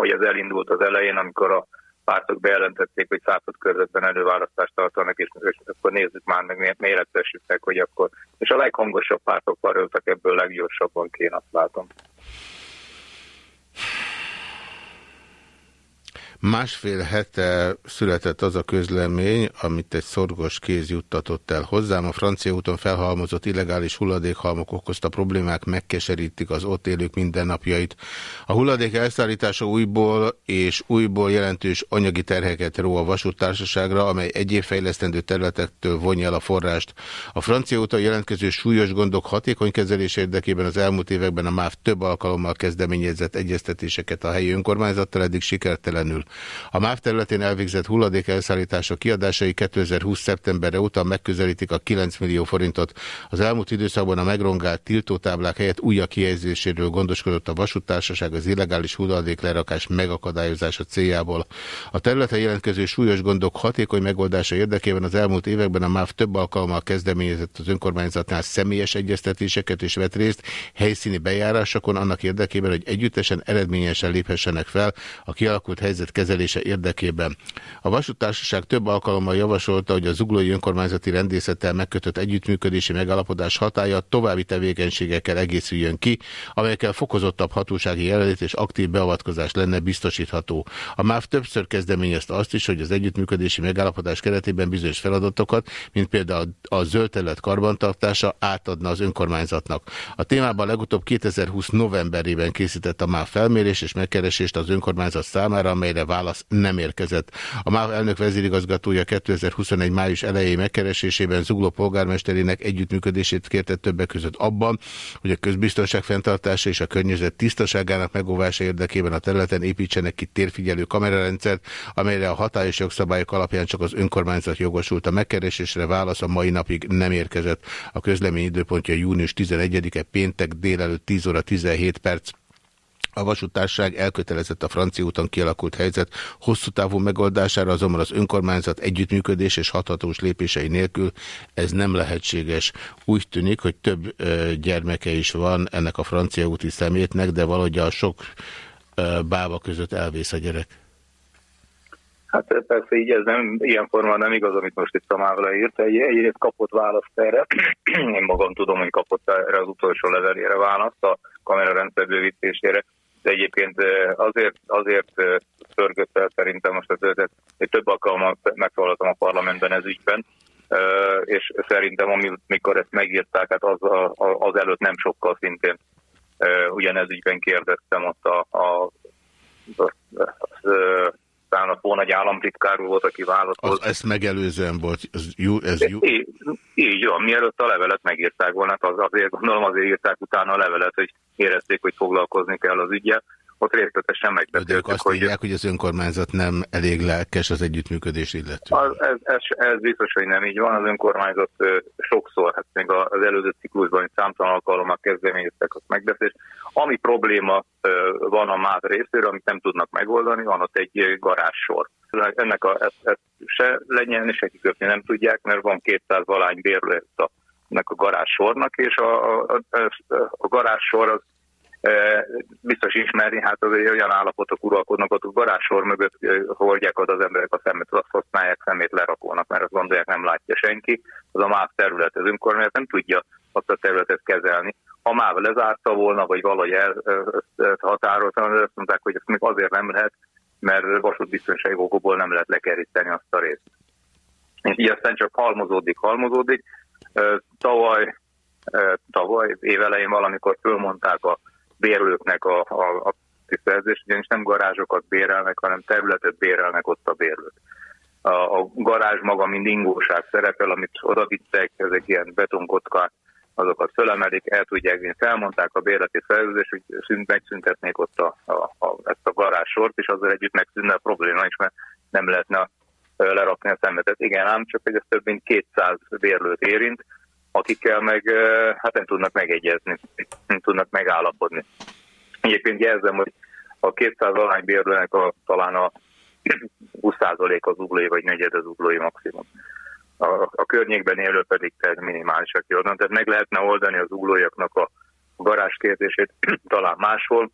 hogy ez elindult az elején, amikor a pártok bejelentették, hogy század körzetben előválasztást tartanak, és, és akkor nézzük már meg, méretessük meg, hogy akkor, és a leghangosabb pártok paröltek ebből leggyorsabban én azt látom. Másfél hete született az a közlemény, amit egy szorgos kéz juttatott el hozzám. A francia úton felhalmozott illegális hulladékhalmok okozta problémák megkeserítik az ott élők mindennapjait. A hulladék elszállítása újból és újból jelentős anyagi terheket ró a vasúttársaságra, amely egyéb fejlesztendő területektől vonja el a forrást. A francia úton jelentkező súlyos gondok hatékony kezelése érdekében az elmúlt években a MÁV több alkalommal kezdeményezett egyeztetéseket a helyi önkormányzattal eddig sikertelenül. A MÁV területén elvégzett hulladék elszállítása kiadásai 2020. szeptemberre után megközelítik a 9 millió forintot. Az elmúlt időszakban a megrongált tiltótáblák helyett újra kihelyezéséről gondoskodott a vasúttársaság az illegális hulladék lerakás megakadályozása céljából. A területen jelentkező súlyos gondok hatékony megoldása érdekében az elmúlt években a MÁV több alkalommal kezdeményezett az önkormányzatnál személyes egyeztetéseket és vett részt helyszíni bejárásokon annak érdekében, hogy együttesen eredményesen léphessenek fel a kialakult helyzet kezelése érdekében. A vasúttársaság több alkalommal javasolta, hogy a zuglói önkormányzati rendészettel megkötött együttműködési megállapodás hatája további tevékenységekkel egészüljön ki, amelyekkel fokozottabb hatósági jelenlét és aktív beavatkozás lenne biztosítható. A MÁV többször kezdeményezte azt is, hogy az együttműködési megállapodás keretében bizonyos feladatokat, mint például a zöld terület karbantartása átadna az önkormányzatnak. A témában legutóbb 2020 novemberében készített a MÁV felmérés és megkeresést az önkormányzat számára, amelyre válasz nem érkezett. A MÁV elnök vezérigazgatója 2021 május elejé megkeresésében Zugló polgármesterének együttműködését kérte többek között abban, hogy a közbiztonság fenntartása és a környezet tisztaságának megóvása érdekében a területen építsenek ki térfigyelő kamerarendszert, amelyre a hatályos jogszabályok alapján csak az önkormányzat jogosult a megkeresésre válasz a mai napig nem érkezett. A közlemény időpontja június 11-e péntek délelőtt 10 óra 17 perc. A vasútárság elkötelezett a francia úton kialakult helyzet hosszú távú megoldására, azonban az önkormányzat együttműködés és hathatós lépései nélkül ez nem lehetséges. Úgy tűnik, hogy több ö, gyermeke is van ennek a francia úti szemétnek, de valahogy a sok ö, bába között elvész a gyerek. Hát persze így ez nem, ilyen formán nem igaz, amit most itt a MÁV leírt. Egy, egyrészt kapott választ erre. Én magam tudom, hogy kapott erre az utolsó levelére választ a kamerarendszer bővítésére. De egyébként azért, azért pörgött el szerintem most az ötlet, hogy több alkalommal megszólaltam a parlamentben ez ügyben, és szerintem amikor ezt megírták, hát az, az előtt nem sokkal szintén ugyanez ügyben kérdeztem ott a, a, a, a, a talán a Pónagy államtitkár volt, aki válaszolt. Az ezt megelőzően volt, ez jó, ez jó. Így, így van, mielőtt a levelet megírták volna, hát az azért gondolom azért írták utána a levelet, hogy érezték, hogy foglalkozni kell az ügyel. Ott részletesen megbeszéltük, azt hogy írják, hogy az önkormányzat nem elég lelkes az együttműködés illetően. az, ez, ez, ez biztos, hogy nem így van. Az önkormányzat sokszor, hát még az előző ciklusban számtalan alkalommal kezdeményeztek azt megbeszélés. Ami probléma van a MÁV részéről, amit nem tudnak megoldani, van ott egy garázssor. Ennek a, ezt, ezt se lenyelni, se kiköpni nem tudják, mert van 200 valány bérlő a, ennek a garázssornak, és a, a, a, a garázssor az biztos ismerni, hát azért olyan állapotok uralkodnak, ott garázsor mögött hordják az emberek a szemét, azt használják, szemét lerakónak, mert azt gondolják, nem látja senki. Az a MÁV terület, az önkormányzat nem tudja azt a területet kezelni. Ha MÁV lezárta volna, vagy valahogy el, e, e, határolta, azt mondták, hogy ezt még azért nem lehet, mert vasútbiztonsági okokból nem lehet lekeríteni azt a részt. És így aztán csak halmozódik, halmozódik. Tavaly, tavaly évelején valamikor fölmondták a bérlőknek a, a, a szerzést, ugyanis nem garázsokat bérelnek, hanem területet bérelnek ott a bérlők. A, a garázs maga mind ingóság szerepel, amit oda vittek, ezek ilyen betonkockák, azokat fölemelik, el tudják vinni. Felmondták a bérleti szerződést, hogy szünt, megszüntetnék ott a, a, a, ezt a garázsort, és azzal együtt megszűnne a probléma is, mert nem lehetne lerakni a szemetet. Igen, ám csak hogy ez több mint 200 bérlőt érint, akikkel meg hát nem tudnak megegyezni, nem tudnak megállapodni. Egyébként jelzem, hogy a 200 alány bérlőnek a, talán a 20% az uglói, vagy negyed az uglói maximum. A, a környékben élő pedig tehát minimális, aki onnan. Tehát meg lehetne oldani az uglóiaknak a garázs kérdését talán máshol,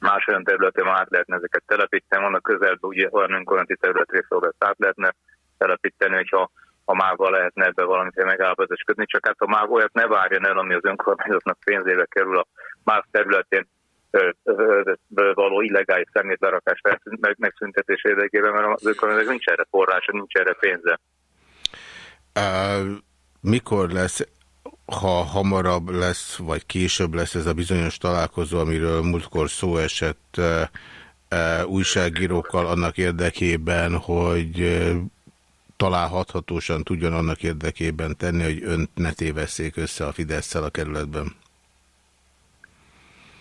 más olyan területen át lehetne ezeket telepíteni, vannak közelben ugye olyan önkormányzati területre szóval át lehetne telepíteni, hogyha a máva lehetne ebbe valamiféle megállapodást kötni, csak hát a máv olyat ne várjon el, ami az önkormányzatnak pénzébe kerül a más területén való illegális szemétlerakás megszüntetés érdekében, mert az önkormányzatnak nincs erre forrása, nincs erre pénze. Uh, mikor lesz, ha hamarabb lesz, vagy később lesz ez a bizonyos találkozó, amiről múltkor szó esett uh, uh, újságírókkal annak érdekében, hogy talán tudjon annak érdekében tenni, hogy önt ne tévesszék össze a fidesz a kerületben?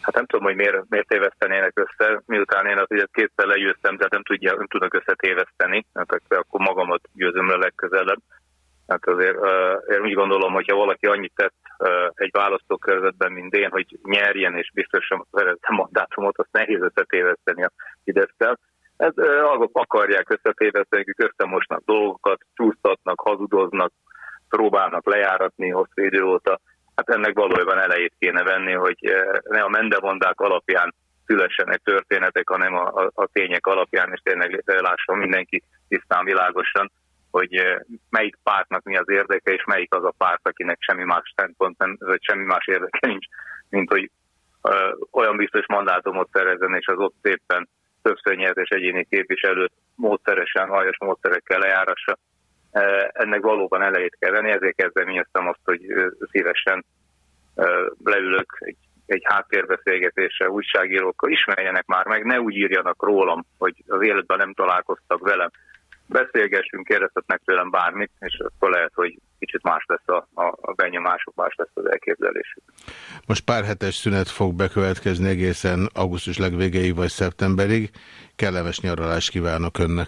Hát nem tudom, hogy miért, miért tévesztenének össze, miután én az ügyet kétszer legyőztem, tehát nem, tudja, nem tudnak összetéveszteni, hát akkor- magamat győzöm le legközelebb. Hát azért uh, én úgy gondolom, hogyha valaki annyit tett uh, egy választókörzetben, mint én, hogy nyerjen és biztosan szerezze mandátumot, azt nehéz összetéveszteni a Fidesztel. Ez uh, azok akarják összetéveszteni, összemosnak dolgokat, csúsztatnak, hazudoznak, próbálnak lejáratni hosszú idő óta. Hát ennek valójában elejét kéne venni, hogy ne a mendemondák alapján szülessenek történetek, hanem a, a, a tények alapján, és tényleg lásson mindenki tisztán világosan, hogy melyik pártnak mi az érdeke, és melyik az a párt, akinek semmi más szempont vagy semmi más érdeke nincs, mint hogy ö, olyan biztos mandátumot szerezzen, és az ott szépen többször nyertes egyéni képviselőt módszeresen, hajos módszerekkel lejárassa. Eh, Ennek valóban elejét kell venni, ezért kezdeményeztem azt, hogy szívesen leülök egy, egy háttérbeszélgetésre újságírókkal, ismerjenek már meg, ne úgy írjanak rólam, hogy az életben nem találkoztak velem. Beszélgessünk, kérdezhetnek tőlem bármit, és akkor lehet, hogy kicsit más lesz a, a, a benyomásuk, más lesz az elképzelésük. Most pár hetes szünet fog bekövetkezni egészen augusztus legvégéig vagy szeptemberig. Kellemes nyaralást kívánok önnek.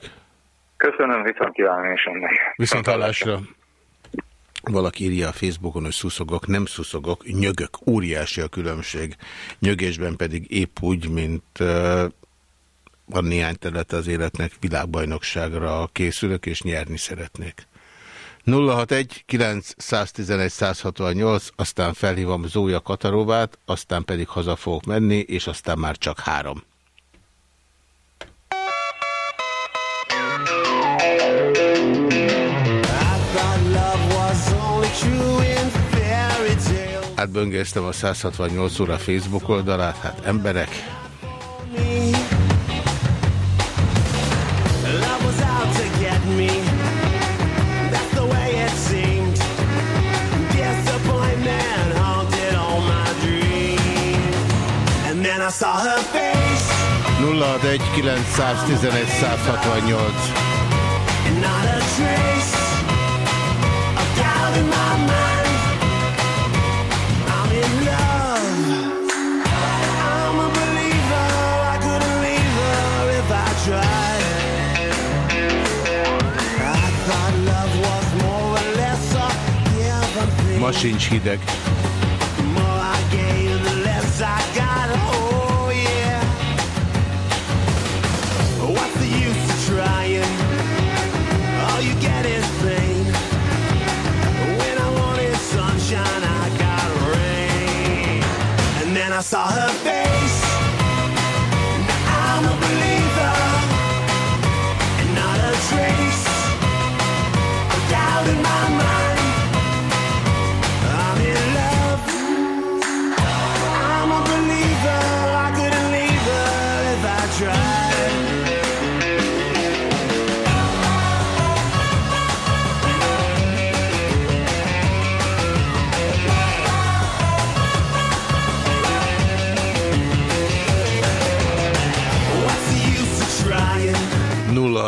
Köszönöm, viszont kívánom is ennek. Viszont hallásra. Valaki írja a Facebookon, hogy szuszogok, nem szuszogok, nyögök, óriási a különbség. Nyögésben pedig épp úgy, mint uh, van néhány terület az életnek, világbajnokságra készülök, és nyerni szeretnék. 061 911 168, aztán felhívom Zója Katarovát, aztán pedig haza fogok menni, és aztán már csak három. Átböngésztem a 168 óra Facebook oldalát, hát emberek, 061 Ma sincs hideg. I saw her face.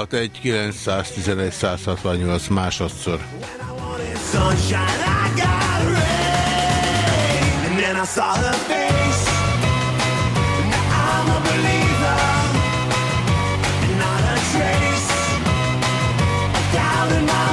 061 911 168 másodszor. Down in my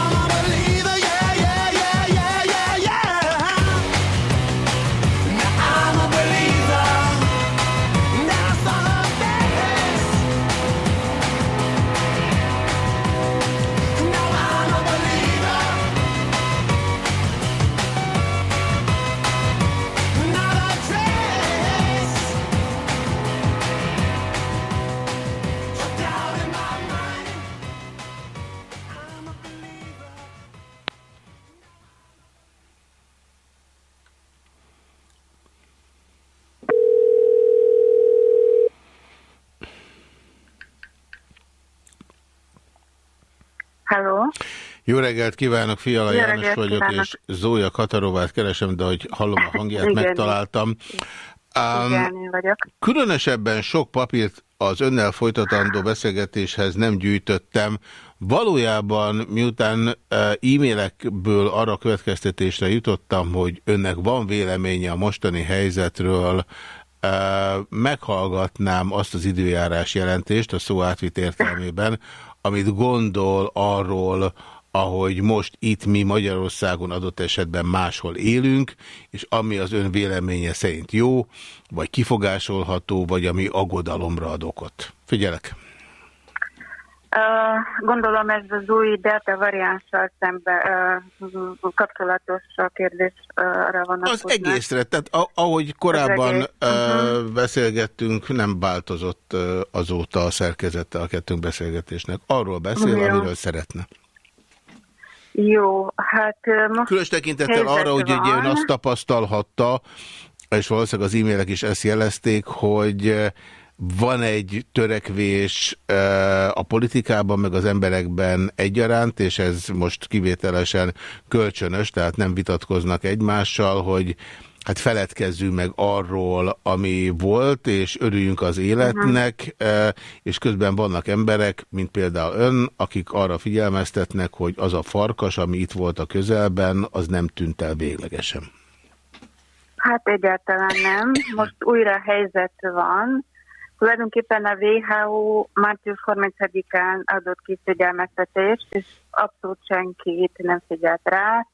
Reggelt kívánok, Fiala Jó János vagyok, kívánok. és Zója Katarovát keresem, de hogy hallom a hangját, Igen. megtaláltam. Um, Igen, én vagyok. Különösebben sok papírt az önnel folytatandó beszélgetéshez nem gyűjtöttem. Valójában, miután eh, e-mailekből arra következtetésre jutottam, hogy önnek van véleménye a mostani helyzetről, eh, meghallgatnám azt az időjárás jelentést a szó átvit értelmében, amit gondol arról, ahogy most itt mi Magyarországon adott esetben máshol élünk, és ami az ön véleménye szerint jó, vagy kifogásolható, vagy ami aggodalomra ad okot. Figyelek! Gondolom ez az új delta variánssal szembe uh, kapcsolatos a kérdésre van. Az egészre, tehát ahogy korábban egész, uh, beszélgettünk, nem változott azóta a szerkezete a kettőnk beszélgetésnek. Arról beszél, Jó. amiről szeretne. Jó, hát most Különös tekintettel arra, hogy ugye ön azt tapasztalhatta, és valószínűleg az e-mailek is ezt jelezték, hogy van egy törekvés a politikában, meg az emberekben egyaránt, és ez most kivételesen kölcsönös, tehát nem vitatkoznak egymással, hogy hát feledkezzünk meg arról, ami volt, és örüljünk az életnek, eh, és közben vannak emberek, mint például ön, akik arra figyelmeztetnek, hogy az a farkas, ami itt volt a közelben, az nem tűnt el véglegesen. Hát egyáltalán nem. Most újra helyzet van. Tulajdonképpen a WHO március 30-án adott ki figyelmeztetést, és abszolút senkit nem figyelt rá.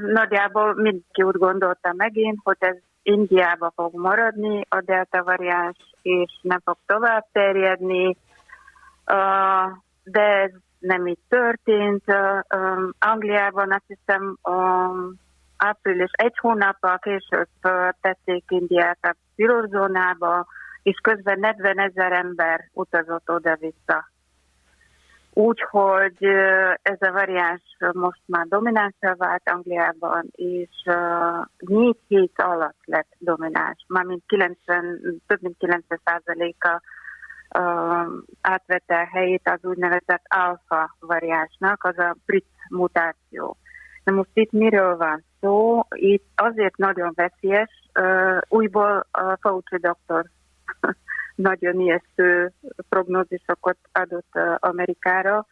Nagyjából mindenki úgy gondolta megint, hogy ez Indiába fog maradni a delta variáns, és nem fog tovább terjedni. De ez nem így történt. Angliában azt hiszem április egy hónappal később tették Indiát a piros zónába, és közben 40 ezer ember utazott oda-vissza. Úgyhogy ez a variáns most már dominánsra vált Angliában, és négy hét alatt lett domináns. Mármint 90, több mint 90 százaléka uh, átvette a helyét az úgynevezett alfa variánsnak, az a brit mutáció. Na most itt miről van szó? Itt azért nagyon veszélyes, újból a Fauci doktor nagyon ijesztő prognózisokat adott Amerikára,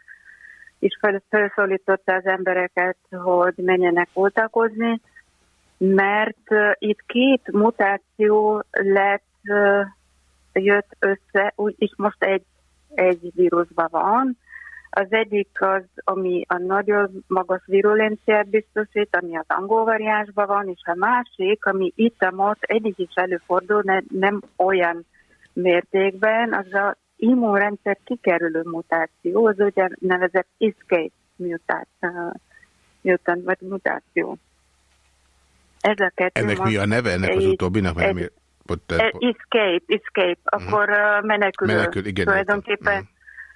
és fel- felszólította az embereket, hogy menjenek oltakozni, mert itt két mutáció lett, jött össze, és most egy, egy vírusban van. Az egyik az, ami a nagyon magas virulenciát biztosít, ami az angol variánsban van, és a másik, ami itt a most egyik is előfordul, nem olyan mértékben, az az immunrendszer kikerülő mutáció, az ugye nevezett escape mutáció, mutant, vagy mutáció. Ez a kettő Ennek mi a neve? Ennek az utóbbinak? Mert egy- nem ér- ott, E, Escape, escape, akkor uh, menekülő. Menekül, igen, Tulajdonképpen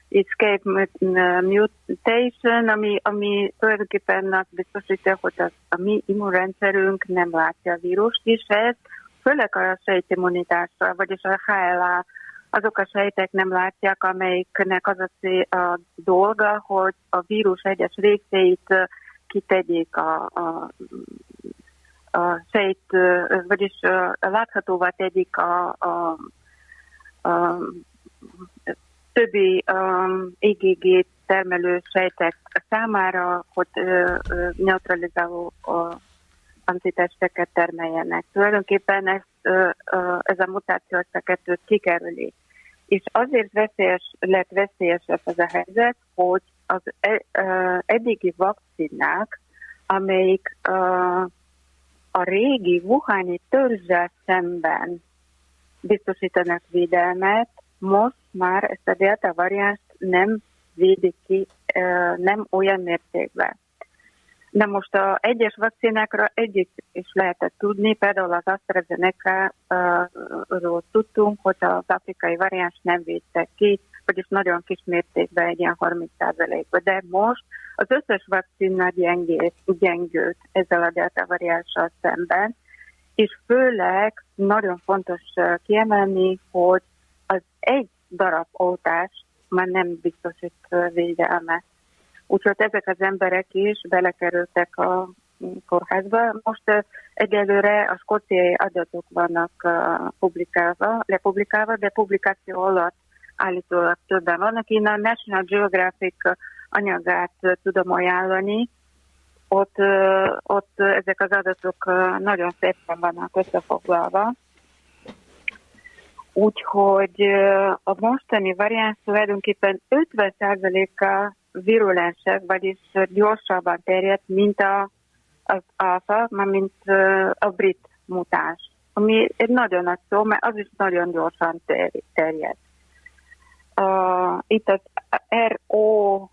escape mut- uh, mutation, ami, ami tulajdonképpen azt biztosítja, hogy az, a mi immunrendszerünk nem látja a vírust, és ez főleg a sejtimmunitásra, vagyis a HLA, azok a sejtek nem látják, amelyiknek az a, a dolga, hogy a vírus egyes részeit uh, kitegyék a, a a sejt, vagyis láthatóvá tegyik a, a, a többi um, IgG termelő sejtek számára, hogy ö, neutralizáló a antitesteket termeljenek. Tulajdonképpen ö, ez a mutáció ezt a kettőt kikerüli. És azért veszélyes, lett veszélyesebb ez a helyzet, hogy az e, eddigi vakcinák, amelyik a régi Wuhani törzsel szemben biztosítanak védelmet, most már ezt a delta variánst nem védik ki, nem olyan mértékben. De most a egyes vakcinákra egyik is lehetett tudni, például az AstraZeneca-ról tudtunk, hogy az afrikai variáns nem védtek ki, vagyis nagyon kis mértékben, egy ilyen 30%-ba. De most az összes vakcina gyengét, gyengült ezzel a delta variánssal szemben, és főleg nagyon fontos kiemelni, hogy az egy darab oltás már nem biztosít védelmet. Úgyhogy ezek az emberek is belekerültek a kórházba. Most egyelőre a skóciai adatok vannak publikálva, lepublikálva, de publikáció alatt állítólag többen vannak. Én a National Geographic anyagát tudom ajánlani, ott, ott ezek az adatok nagyon szépen vannak összefoglalva. Úgyhogy a mostani variáns tulajdonképpen 50%-a virulensebb, vagyis gyorsabban terjedt, mint a, az alfa, mint a brit mutáns. Ami egy nagyon nagy szó, mert az is nagyon gyorsan terjed. Uh, itt az RO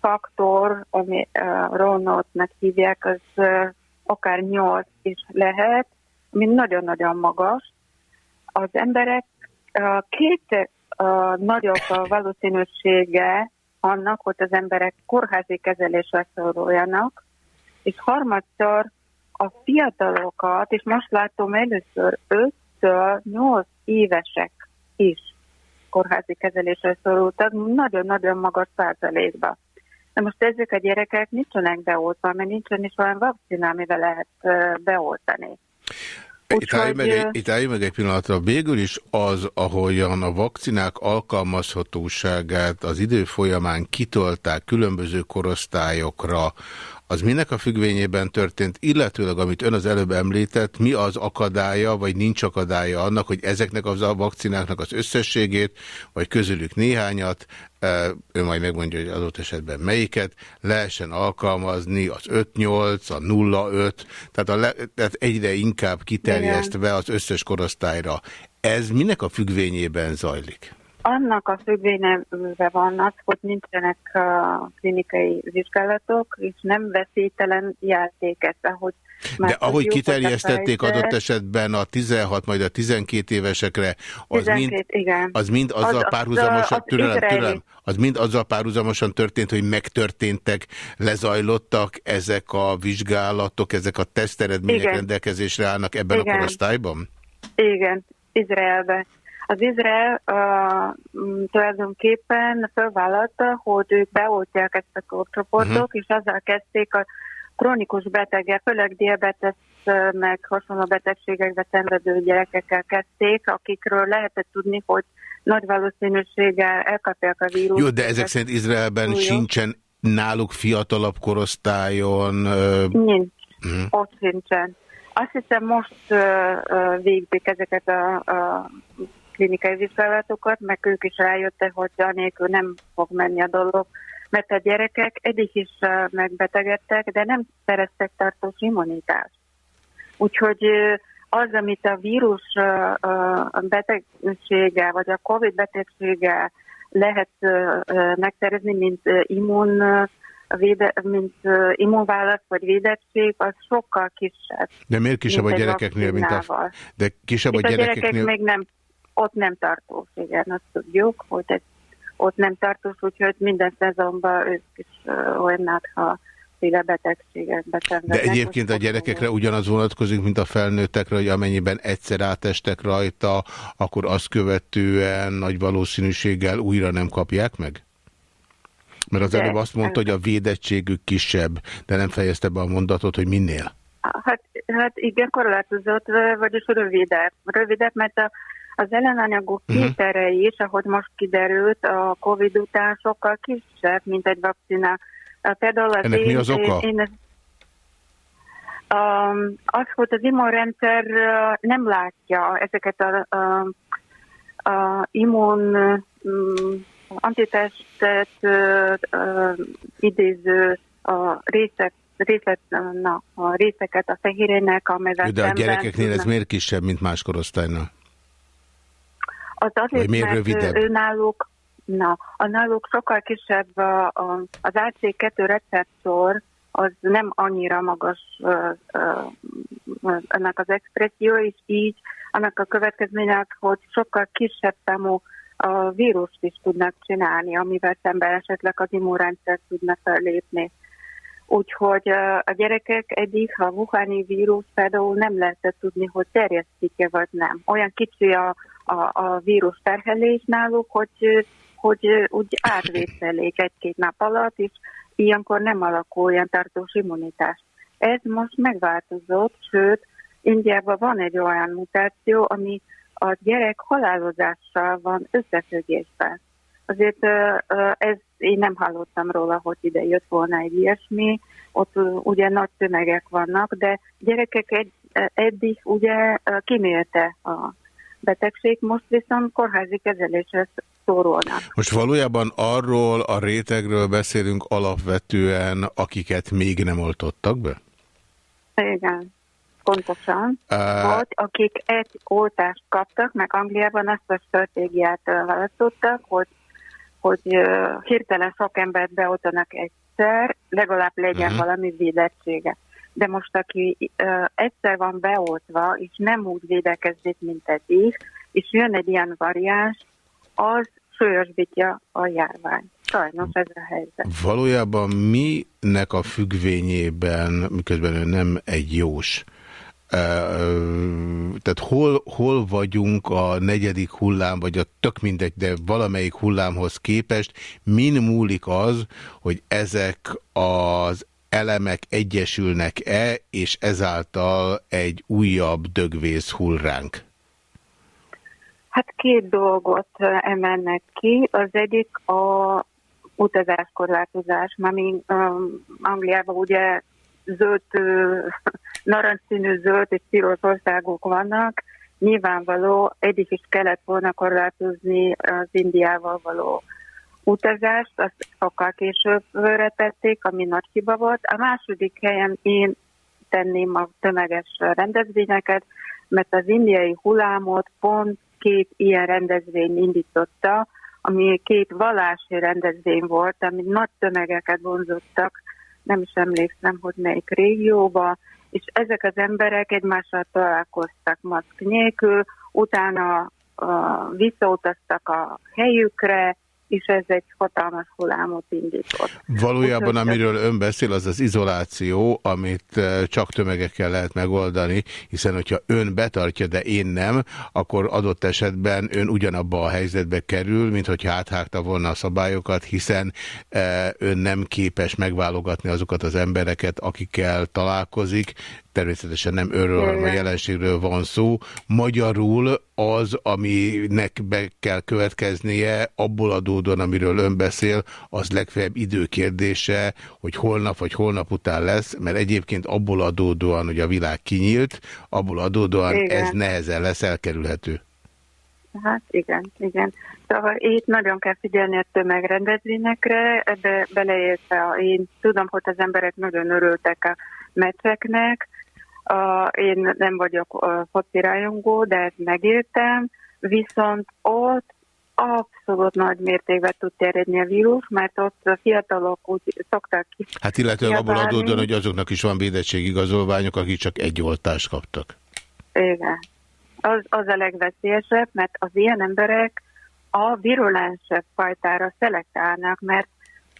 faktor, ami uh, Ronotnak hívják, az uh, akár 8 is lehet, ami nagyon-nagyon magas. Az emberek uh, két uh, nagyobb a valószínűsége annak, hogy az emberek kórházi kezelésre szoruljanak, és harmadszor a fiatalokat, és most látom először 5-8 évesek is kórházi kezelésre szorultak, nagyon-nagyon magas százalékba. De most ezek a gyerekek nincsenek beoltva, mert nincsen is olyan vakcina, amivel lehet beoltani. Itt állj, meg, egy, itt állj meg egy pillanatra. Végül is az, ahogyan a vakcinák alkalmazhatóságát az idő folyamán kitolták különböző korosztályokra, az minek a függvényében történt, illetőleg amit ön az előbb említett, mi az akadálya, vagy nincs akadálya annak, hogy ezeknek az a vakcináknak az összességét, vagy közülük néhányat, ő majd megmondja, hogy adott esetben melyiket, lehessen alkalmazni az 5-8, a 0-5, tehát, a le, tehát egyre inkább kiterjesztve az összes korosztályra. Ez minek a függvényében zajlik? Annak a függvénye vannak, hogy nincsenek uh, klinikai vizsgálatok, és nem veszélytelen játék ez, ahogy de ahogy kiterjesztették adott esetben a 16, majd a 12 évesekre, az 12, mind, igen. az mind azzal az, párhuzamosan, az, türelem, türelem, az mind azzal párhuzamosan történt, hogy megtörténtek, lezajlottak ezek a vizsgálatok, ezek a teszteredmények igen. rendelkezésre állnak ebben igen. a korosztályban? Igen, Izraelben. Az Izrael uh, tulajdonképpen felvállalta, hogy ők beoltják ezt a korcsoportot, uh mhm. és azzal kezdték a krónikus betegek, főleg diabetes meg hasonló betegségekbe szenvedő gyerekekkel kezdték, akikről lehetett tudni, hogy nagy valószínűséggel elkapják a vírust. Jó, de ezek szerint Izraelben Újjó. sincsen náluk fiatalabb korosztályon... Nincs, uh -huh. ott sincsen. Azt hiszem most uh, végzik ezeket a, a klinikai vizsgálatokat, meg ők is rájöttek, hogy anélkül nem fog menni a dolog, mert a gyerekek eddig is megbetegedtek, de nem szereztek tartós immunitást. Úgyhogy az, amit a vírus betegsége, vagy a COVID betegsége lehet megszerezni, mint immun véde, mint immunválasz vagy védettség, az sokkal kisebb. De miért kisebb a gyerekeknél, mint a... De kisebb a gyerekeknél... A gyerekek még nem, ott nem tartós, igen, azt tudjuk, hogy ez ott nem tartós, úgyhogy minden szezonban ők is olyan ha féle betegségekbe De egyébként a gyerekekre ugyanaz vonatkozik, mint a felnőttekre, hogy amennyiben egyszer átestek rajta, akkor azt követően nagy valószínűséggel újra nem kapják meg? Mert az de, előbb azt mondta, hogy a védettségük kisebb, de nem fejezte be a mondatot, hogy minél. Hát, hát igen, korlátozott, vagyis rövidebb. Rövidebb, mert a az ellenanyagok uh-huh. kétere is, ahogy most kiderült, a COVID után sokkal kisebb, mint egy vakcina. Például az Ennek én, mi az oka? Én, én, um, az, hogy az immunrendszer nem látja ezeket a, a, a immun mm, antitestet ö, ö, idéző a részek, részlet, na, a részeket a fehérének, amelyvel De a gyerekeknél ez miért kisebb, mint más korosztálynál? Az azért, Vagy miért mert rövidebb? ő náluk, na, a náluk sokkal kisebb a, a, az AC2 receptor, az nem annyira magas ö, ö, ennek az expresszió, és így annak a következmények, hogy sokkal kisebb számú a vírust is tudnak csinálni, amivel szemben esetleg az immunrendszer tudna fellépni. Úgyhogy a gyerekek eddig a Wuhani vírus például nem lehetett tudni, hogy terjesztik-e vagy nem. Olyan kicsi a, a, a vírus terhelés náluk, hogy, hogy úgy átvészelik egy-két nap alatt, és ilyenkor nem alakul olyan tartós immunitás. Ez most megváltozott, sőt, Indiában van egy olyan mutáció, ami a gyerek halálozással van összefüggésben. Azért ez én nem hallottam róla, hogy ide jött volna egy ilyesmi, ott ugye nagy tömegek vannak, de gyerekek egy, eddig ugye ö, kimélte a betegség, most viszont kórházi kezelésre szórolnak. Most valójában arról a rétegről beszélünk alapvetően, akiket még nem oltottak be? Igen, pontosan. Uh, Vagy akik egy oltást kaptak, meg Angliában azt a stratégiát választottak, hogy, hogy hirtelen sok embert beoltanak egyszer, legalább legyen Mhm. valami védettsége. De most, aki egyszer van beoltva, és nem úgy védekezik, mint eddig, és jön egy ilyen variáns, az súlyosbítja a járvány. Sajnos ez a helyzet. Valójában minek a függvényében, miközben ő nem egy jós, tehát hol, hol vagyunk a negyedik hullám, vagy a tök mindegy, de valamelyik hullámhoz képest, min múlik az, hogy ezek az elemek egyesülnek-e, és ezáltal egy újabb dögvész hull ránk? Hát két dolgot emelnek ki. Az egyik a utazáskorlátozás, mami um, Angliában ugye zöld, narancsszínű zöld és piros országok vannak. Nyilvánvaló, eddig is kellett volna korlátozni az Indiával való utazást, azt sokkal később tették, ami nagy hiba volt. A második helyen én tenném a tömeges rendezvényeket, mert az indiai hullámot pont két ilyen rendezvény indította, ami két vallási rendezvény volt, ami nagy tömegeket vonzottak, nem is emlékszem, hogy melyik régióba, és ezek az emberek egymással találkoztak maszk nélkül, utána uh, visszautaztak a helyükre, és ez egy hatalmas hullámot indított. Valójában, Úgyhogy- amiről ön beszél, az az izoláció, amit eh, csak tömegekkel lehet megoldani, hiszen hogyha ön betartja, de én nem, akkor adott esetben ön ugyanabba a helyzetbe kerül, mint hogyha áthágta volna a szabályokat, hiszen eh, ön nem képes megválogatni azokat az embereket, akikkel találkozik, természetesen nem önről, hanem a jelenségről van szó. Magyarul az, aminek be kell következnie, abból adódóan, amiről ön beszél, az legfeljebb időkérdése, hogy holnap vagy holnap után lesz, mert egyébként abból adódóan, hogy a világ kinyílt, abból adódóan Igen. ez nehezen lesz elkerülhető. Hát igen, igen. Szóval itt nagyon kell figyelni a tömegrendezvényekre, ebbe beleértve, én tudom, hogy az emberek nagyon örültek a meccseknek, Uh, én nem vagyok uh, foci rajongó, de ezt megértem, viszont ott abszolút nagy mértékben tud terjedni a vírus, mert ott a fiatalok úgy szoktak ki. Hát illetően abból adódóan, hogy azoknak is van védettségigazolványok, akik csak egy oltást kaptak. Igen. Az, az a legveszélyesebb, mert az ilyen emberek a virulensebb fajtára szelektálnak, mert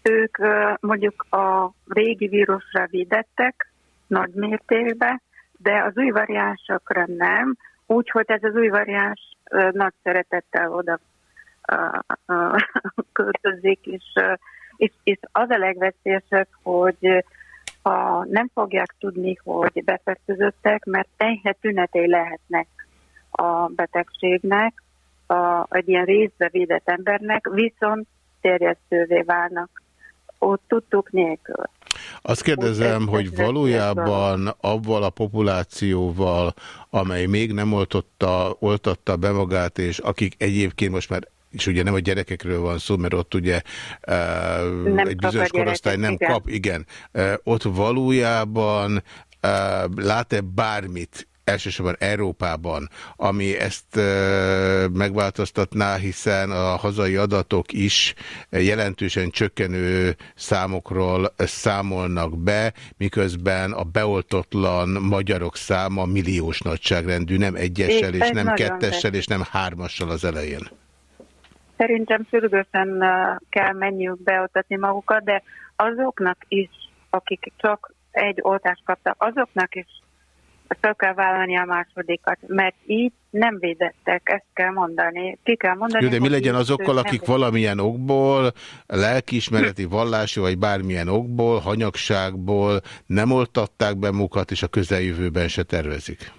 ők mondjuk a régi vírusra védettek nagy mértékben, de az új variánsokra nem, úgyhogy ez az új variáns nagy szeretettel oda költözik, és, és, és az a legveszélyesebb, hogy ha nem fogják tudni, hogy befertőzöttek, mert enyhe tünetei lehetnek a betegségnek, a, egy ilyen részbe védett embernek, viszont terjesztővé válnak ott tudtuk nélkül. Azt kérdezem, hogy valójában avval a populációval, amely még nem oltotta, oltatta be magát, és akik egyébként most már és ugye nem a gyerekekről van szó, mert ott ugye uh, egy bizonyos korosztály nem igen. kap, igen. Uh, ott valójában uh, lát-e bármit elsősorban Európában, ami ezt megváltoztatná, hiszen a hazai adatok is jelentősen csökkenő számokról számolnak be, miközben a beoltotlan magyarok száma milliós nagyságrendű, nem egyessel, és nem kettessel, és nem hármassal az elején. Szerintem sürgősen kell menniük beoltatni magukat, de azoknak is, akik csak egy oltást kaptak, azoknak is fel kell vállalni a másodikat, mert így nem védettek, ezt kell mondani. Ki kell mondani, Jó, de mi legyen azokkal, akik valamilyen okból, lelkiismereti, vallási vagy bármilyen okból, hanyagságból nem oltatták be mukat, és a közeljövőben se tervezik?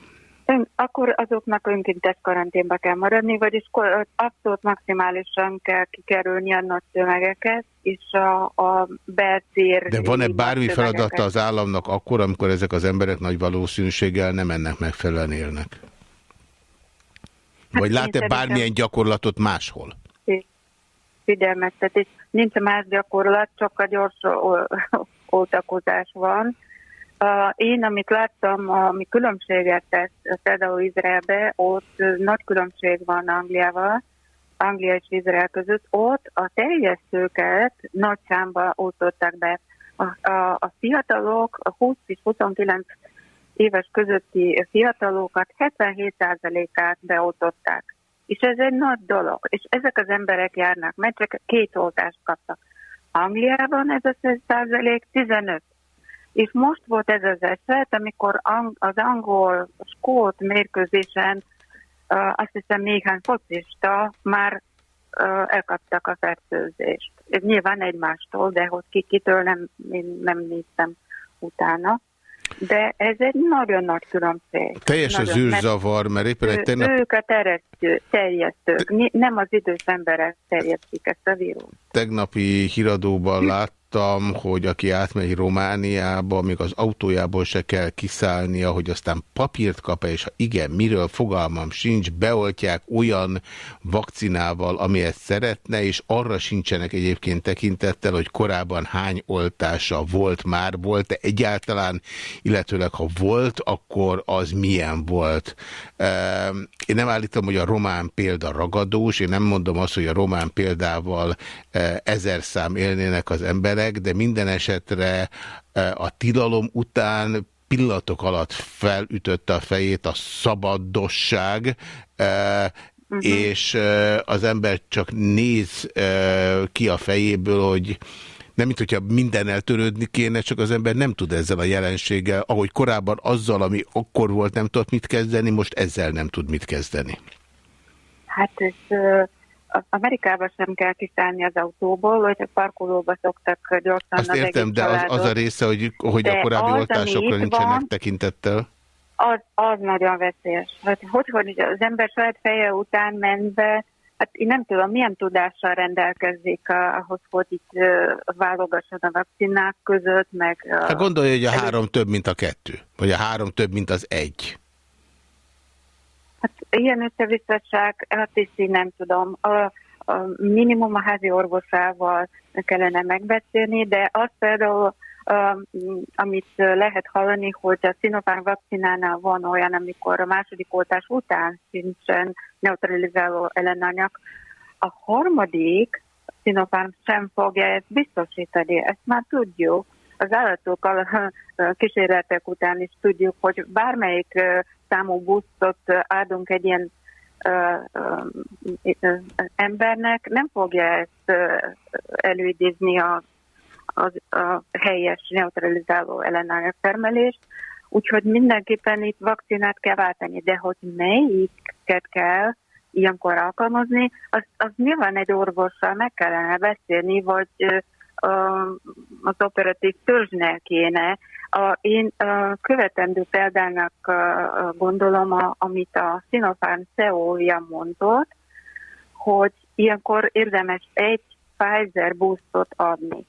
Akkor azoknak önkéntes karanténba kell maradni, vagyis abszolút maximálisan kell kikerülni a nagy tömegeket, és a, a beltér... De van-e bármi feladata az államnak akkor, amikor ezek az emberek nagy valószínűséggel nem ennek megfelelően élnek? Hát Vagy lát-e bármilyen gyakorlatot máshol? Figyelmeztetés. Nincs más gyakorlat, csak a gyors oltakozás van én, amit láttam, ami különbséget tesz például Izraelbe, ott nagy különbség van Angliával, Anglia és Izrael között, ott a terjesztőket nagy számba oltották be. A, a, a fiatalok, a 20 és 29 éves közötti fiatalokat 77%-át beoltották. És ez egy nagy dolog. És ezek az emberek járnak, mert csak két oltást kaptak. Angliában ez a százalék 15. És most volt ez az eset, amikor az angol skót mérkőzésen azt hiszem néhány focista már elkaptak a fertőzést. Ez nyilván egymástól, de hogy ki kitől nem, én nem néztem utána. De ez egy nagyon nagy különbség. Teljes nagyon, az űrzavar, mert éppen egy tegnap... Ők a terjesztő, terjesztők, nem az idős emberek terjesztik ezt a vírust. Tegnapi híradóban lát, láttam, hogy aki átmegy Romániába, még az autójából se kell kiszállnia, hogy aztán papírt kap -e, és ha igen, miről fogalmam sincs, beoltják olyan vakcinával, amilyet szeretne, és arra sincsenek egyébként tekintettel, hogy korábban hány oltása volt már, volt-e egyáltalán, illetőleg ha volt, akkor az milyen volt. Ehm, én nem állítom, hogy a román példa ragadós, én nem mondom azt, hogy a román példával eh, ezer szám élnének az emberek, emberek, de minden esetre e, a tilalom után pillanatok alatt felütötte a fejét a szabadosság, uh e, -huh. Mhm. és e, az ember csak néz ki a fejéből, hogy nem mint hogyha minden eltörődni kéne, csak az ember nem tud ezzel a jelenséggel, ahogy korábban azzal, ami akkor volt, nem tudott mit kezdeni, most ezzel nem tud mit kezdeni. Hát ez Amerikában sem kell kiszállni az autóból, hogy a parkolóba szoktak gyorsan Azt az értem, de az, az a része, hogy, hogy a korábbi az, oltásokra nincsenek van, tekintettel? Az, az nagyon veszélyes. Hát, hogy, hogy az ember saját feje után menve, hát én nem tudom, milyen tudással rendelkezik ahhoz, hogy itt válogasson a vakcinák között, meg... Hát gondolja, hogy a három több, mint a kettő, vagy a három több, mint az egy. Hát ilyen összevisszaság, hát is így nem tudom. A, a minimum a házi orvosával kellene megbeszélni, de azt például, amit lehet hallani, hogy a Sinopharm vakcinánál van olyan, amikor a második oltás után sincsen neutralizáló ellenanyag. A harmadik Sinopharm sem fogja ezt biztosítani, ezt már tudjuk. Az állatokkal kísérletek után is tudjuk, hogy bármelyik számú busztot adunk egy ilyen embernek, nem fogja ezt előidézni a, a, a helyes neutralizáló ellenállás termelést, úgyhogy mindenképpen itt vakcinát kell váltani, de hogy melyiket kell ilyenkor alkalmazni, az, az nyilván egy orvossal meg kellene beszélni, vagy az operatív törzsnél kéne. A, én követendő példának gondolom, amit a Sinopharm CEO-ja mondott, hogy ilyenkor érdemes egy Pfizer boostot adni.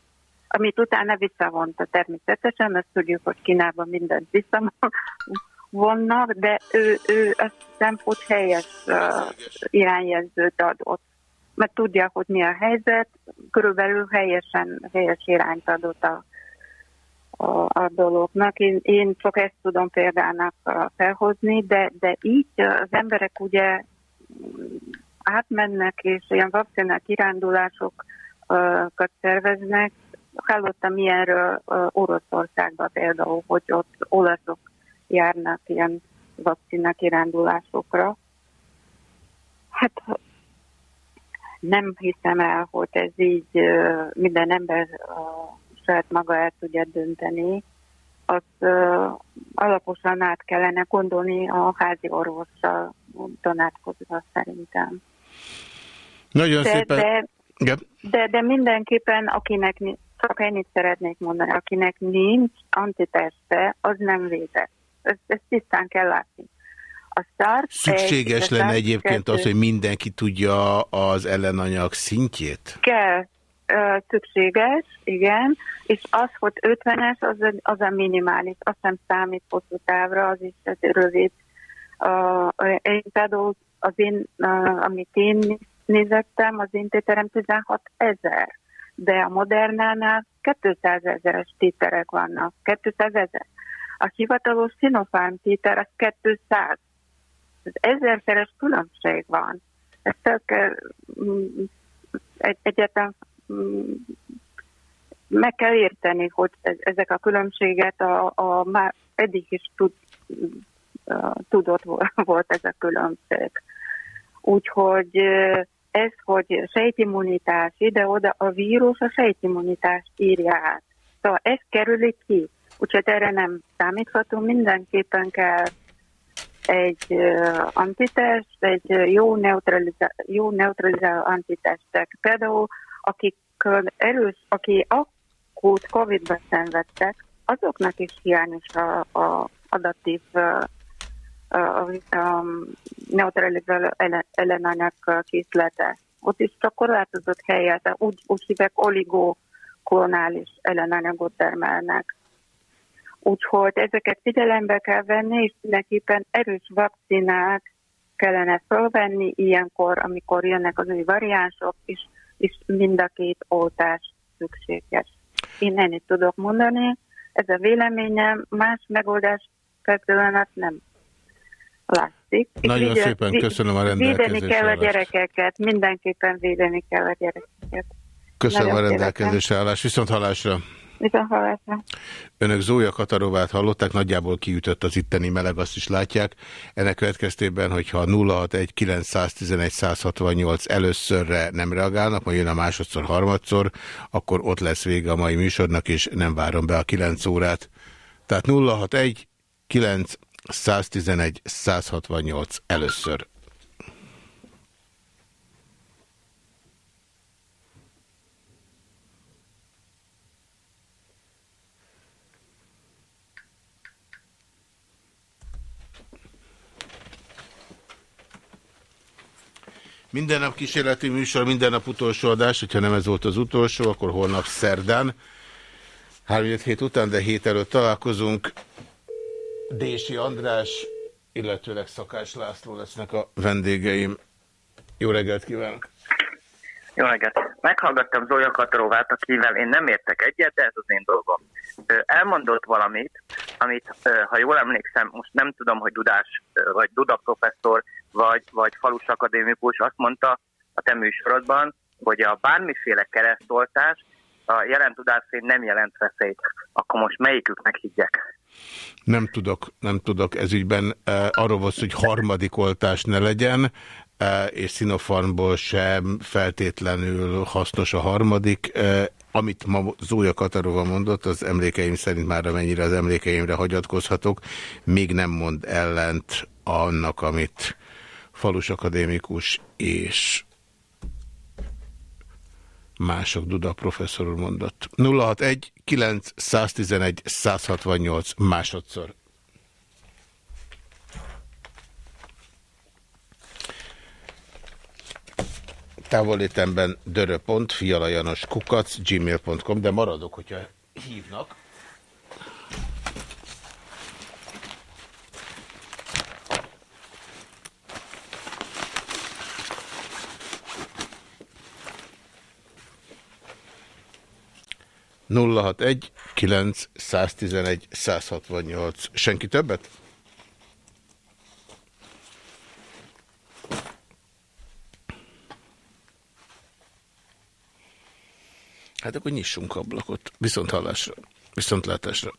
amit utána visszavonta természetesen, azt tudjuk, hogy Kínában mindent visszavonnak, de ő, ő azt hiszem, hogy helyes uh, irányjelzőt adott. Mert tudja, hogy mi a helyzet, körülbelül helyesen, helyes irányt adott a, a, a dolognak. Én, én csak ezt tudom példának uh, felhozni, de, de így uh, az emberek ugye mm, átmennek, és ilyen vakcinák kirándulásokat szerveznek, hallottam ilyenről Oroszországban például, hogy ott olaszok járnak ilyen vakcina kirándulásokra. Hát nem hiszem el, hogy ez így minden ember saját maga el tudja dönteni. Azt alaposan át kellene gondolni a házi orvossal tanácskozva szerintem. Nagyon de, szépen. De, de, de mindenképpen, akinek csak ennyit szeretnék mondani, akinek nincs antiteste, az nem védett. Ezt, ezt tisztán kell látni. A Szükséges egy, lenne egyébként kettő, az, hogy mindenki tudja az ellenanyag szintjét? Kell, szükséges, igen, és az, hogy 50-es, az, az a minimális, azt nem számít hosszú távra, az is az rövid. Uh, én például az én, uh, amit én nézettem, az én téterem 16 ezer de a Modernánál 200 ezeres téterek vannak. 200 ezer. A hivatalos Sinopharm téter az 200. Ez ezerszeres különbség van. Ezt csak mm, egy, egyetem mm, meg kell érteni, hogy ezek a különbséget a, a már eddig is tud, tudott volt ez a különbség. Úgyhogy ez, hogy sejtimmunitás ide-oda, a vírus a sejtimmunitást írja át. Szóval ez kerüli ki. Úgyhogy erre nem számíthatunk, mindenképpen kell egy antitest, egy jó, neutralizál, jó neutralizáló antitestek. Például akik erős, aki akut Covid-ba szenvedtek, azoknak is hiányos a, a adatív uh, a neutralizáló ellenanyag készlete. Ott is csak korlátozott helyet, úgy, úgy hívják oligoklonális ellenanyagot termelnek. Úgyhogy ezeket figyelembe kell venni, és mindenképpen erős vakcinák kellene felvenni ilyenkor, amikor jönnek az új variánsok, és, és mind a két oltás szükséges. Én ennyit tudok mondani, ez a véleményem, más megoldás per nem látszik. Nagyon így, szépen köszönöm a rendelkezésre. Védeni kell a gyerekeket, mindenképpen védeni kell a gyerekeket. Köszönöm Nagyon a rendelkezésre állás, viszont halásra. Viszont halásra. Önök Zója Katarovát hallották, nagyjából kiütött az itteni meleg, azt is látják. Ennek következtében, hogyha 061-911-168 előszörre nem reagálnak, majd jön a másodszor, harmadszor, akkor ott lesz vége a mai műsornak, és nem várom be a 9 órát. Tehát 061 9 111, 168 először. Minden nap kísérleti műsor, minden nap utolsó adás, hogyha nem ez volt az utolsó, akkor holnap szerdán. 3 hét után, de hét előtt találkozunk. Dési András, illetőleg Szakás László lesznek a vendégeim. Jó reggelt kívánok! Jó reggelt! Meghallgattam Zolya Katarovát, akivel én nem értek egyet, de ez az én dolgom. Elmondott valamit, amit, ha jól emlékszem, most nem tudom, hogy Dudás, vagy Duda professzor, vagy, vagy Falus akadémikus azt mondta a te műsorodban, hogy a bármiféle keresztoltás a jelen tudás nem jelent veszélyt. Akkor most melyiküknek higgyek? Nem tudok, nem tudok ezügyben. Uh, arról volt, hogy harmadik oltás ne legyen, uh, és Sinopharmból sem feltétlenül hasznos a harmadik. Uh, amit ma Zója Katarova mondott, az emlékeim szerint már amennyire az emlékeimre hagyatkozhatok, még nem mond ellent annak, amit falus akadémikus és mások Duda professzor úr mondott. 061 9 111 168 másodszor. távolétemben dörö.pont, fialajanos kukac, gmail.com, de maradok, hogyha hívnak. Nulla hat egy kilenc száztizenegy százhatvannyolc. Senki többet? Hát akkor nyissunk ablakot. Viszont hallásra. Viszont látásra.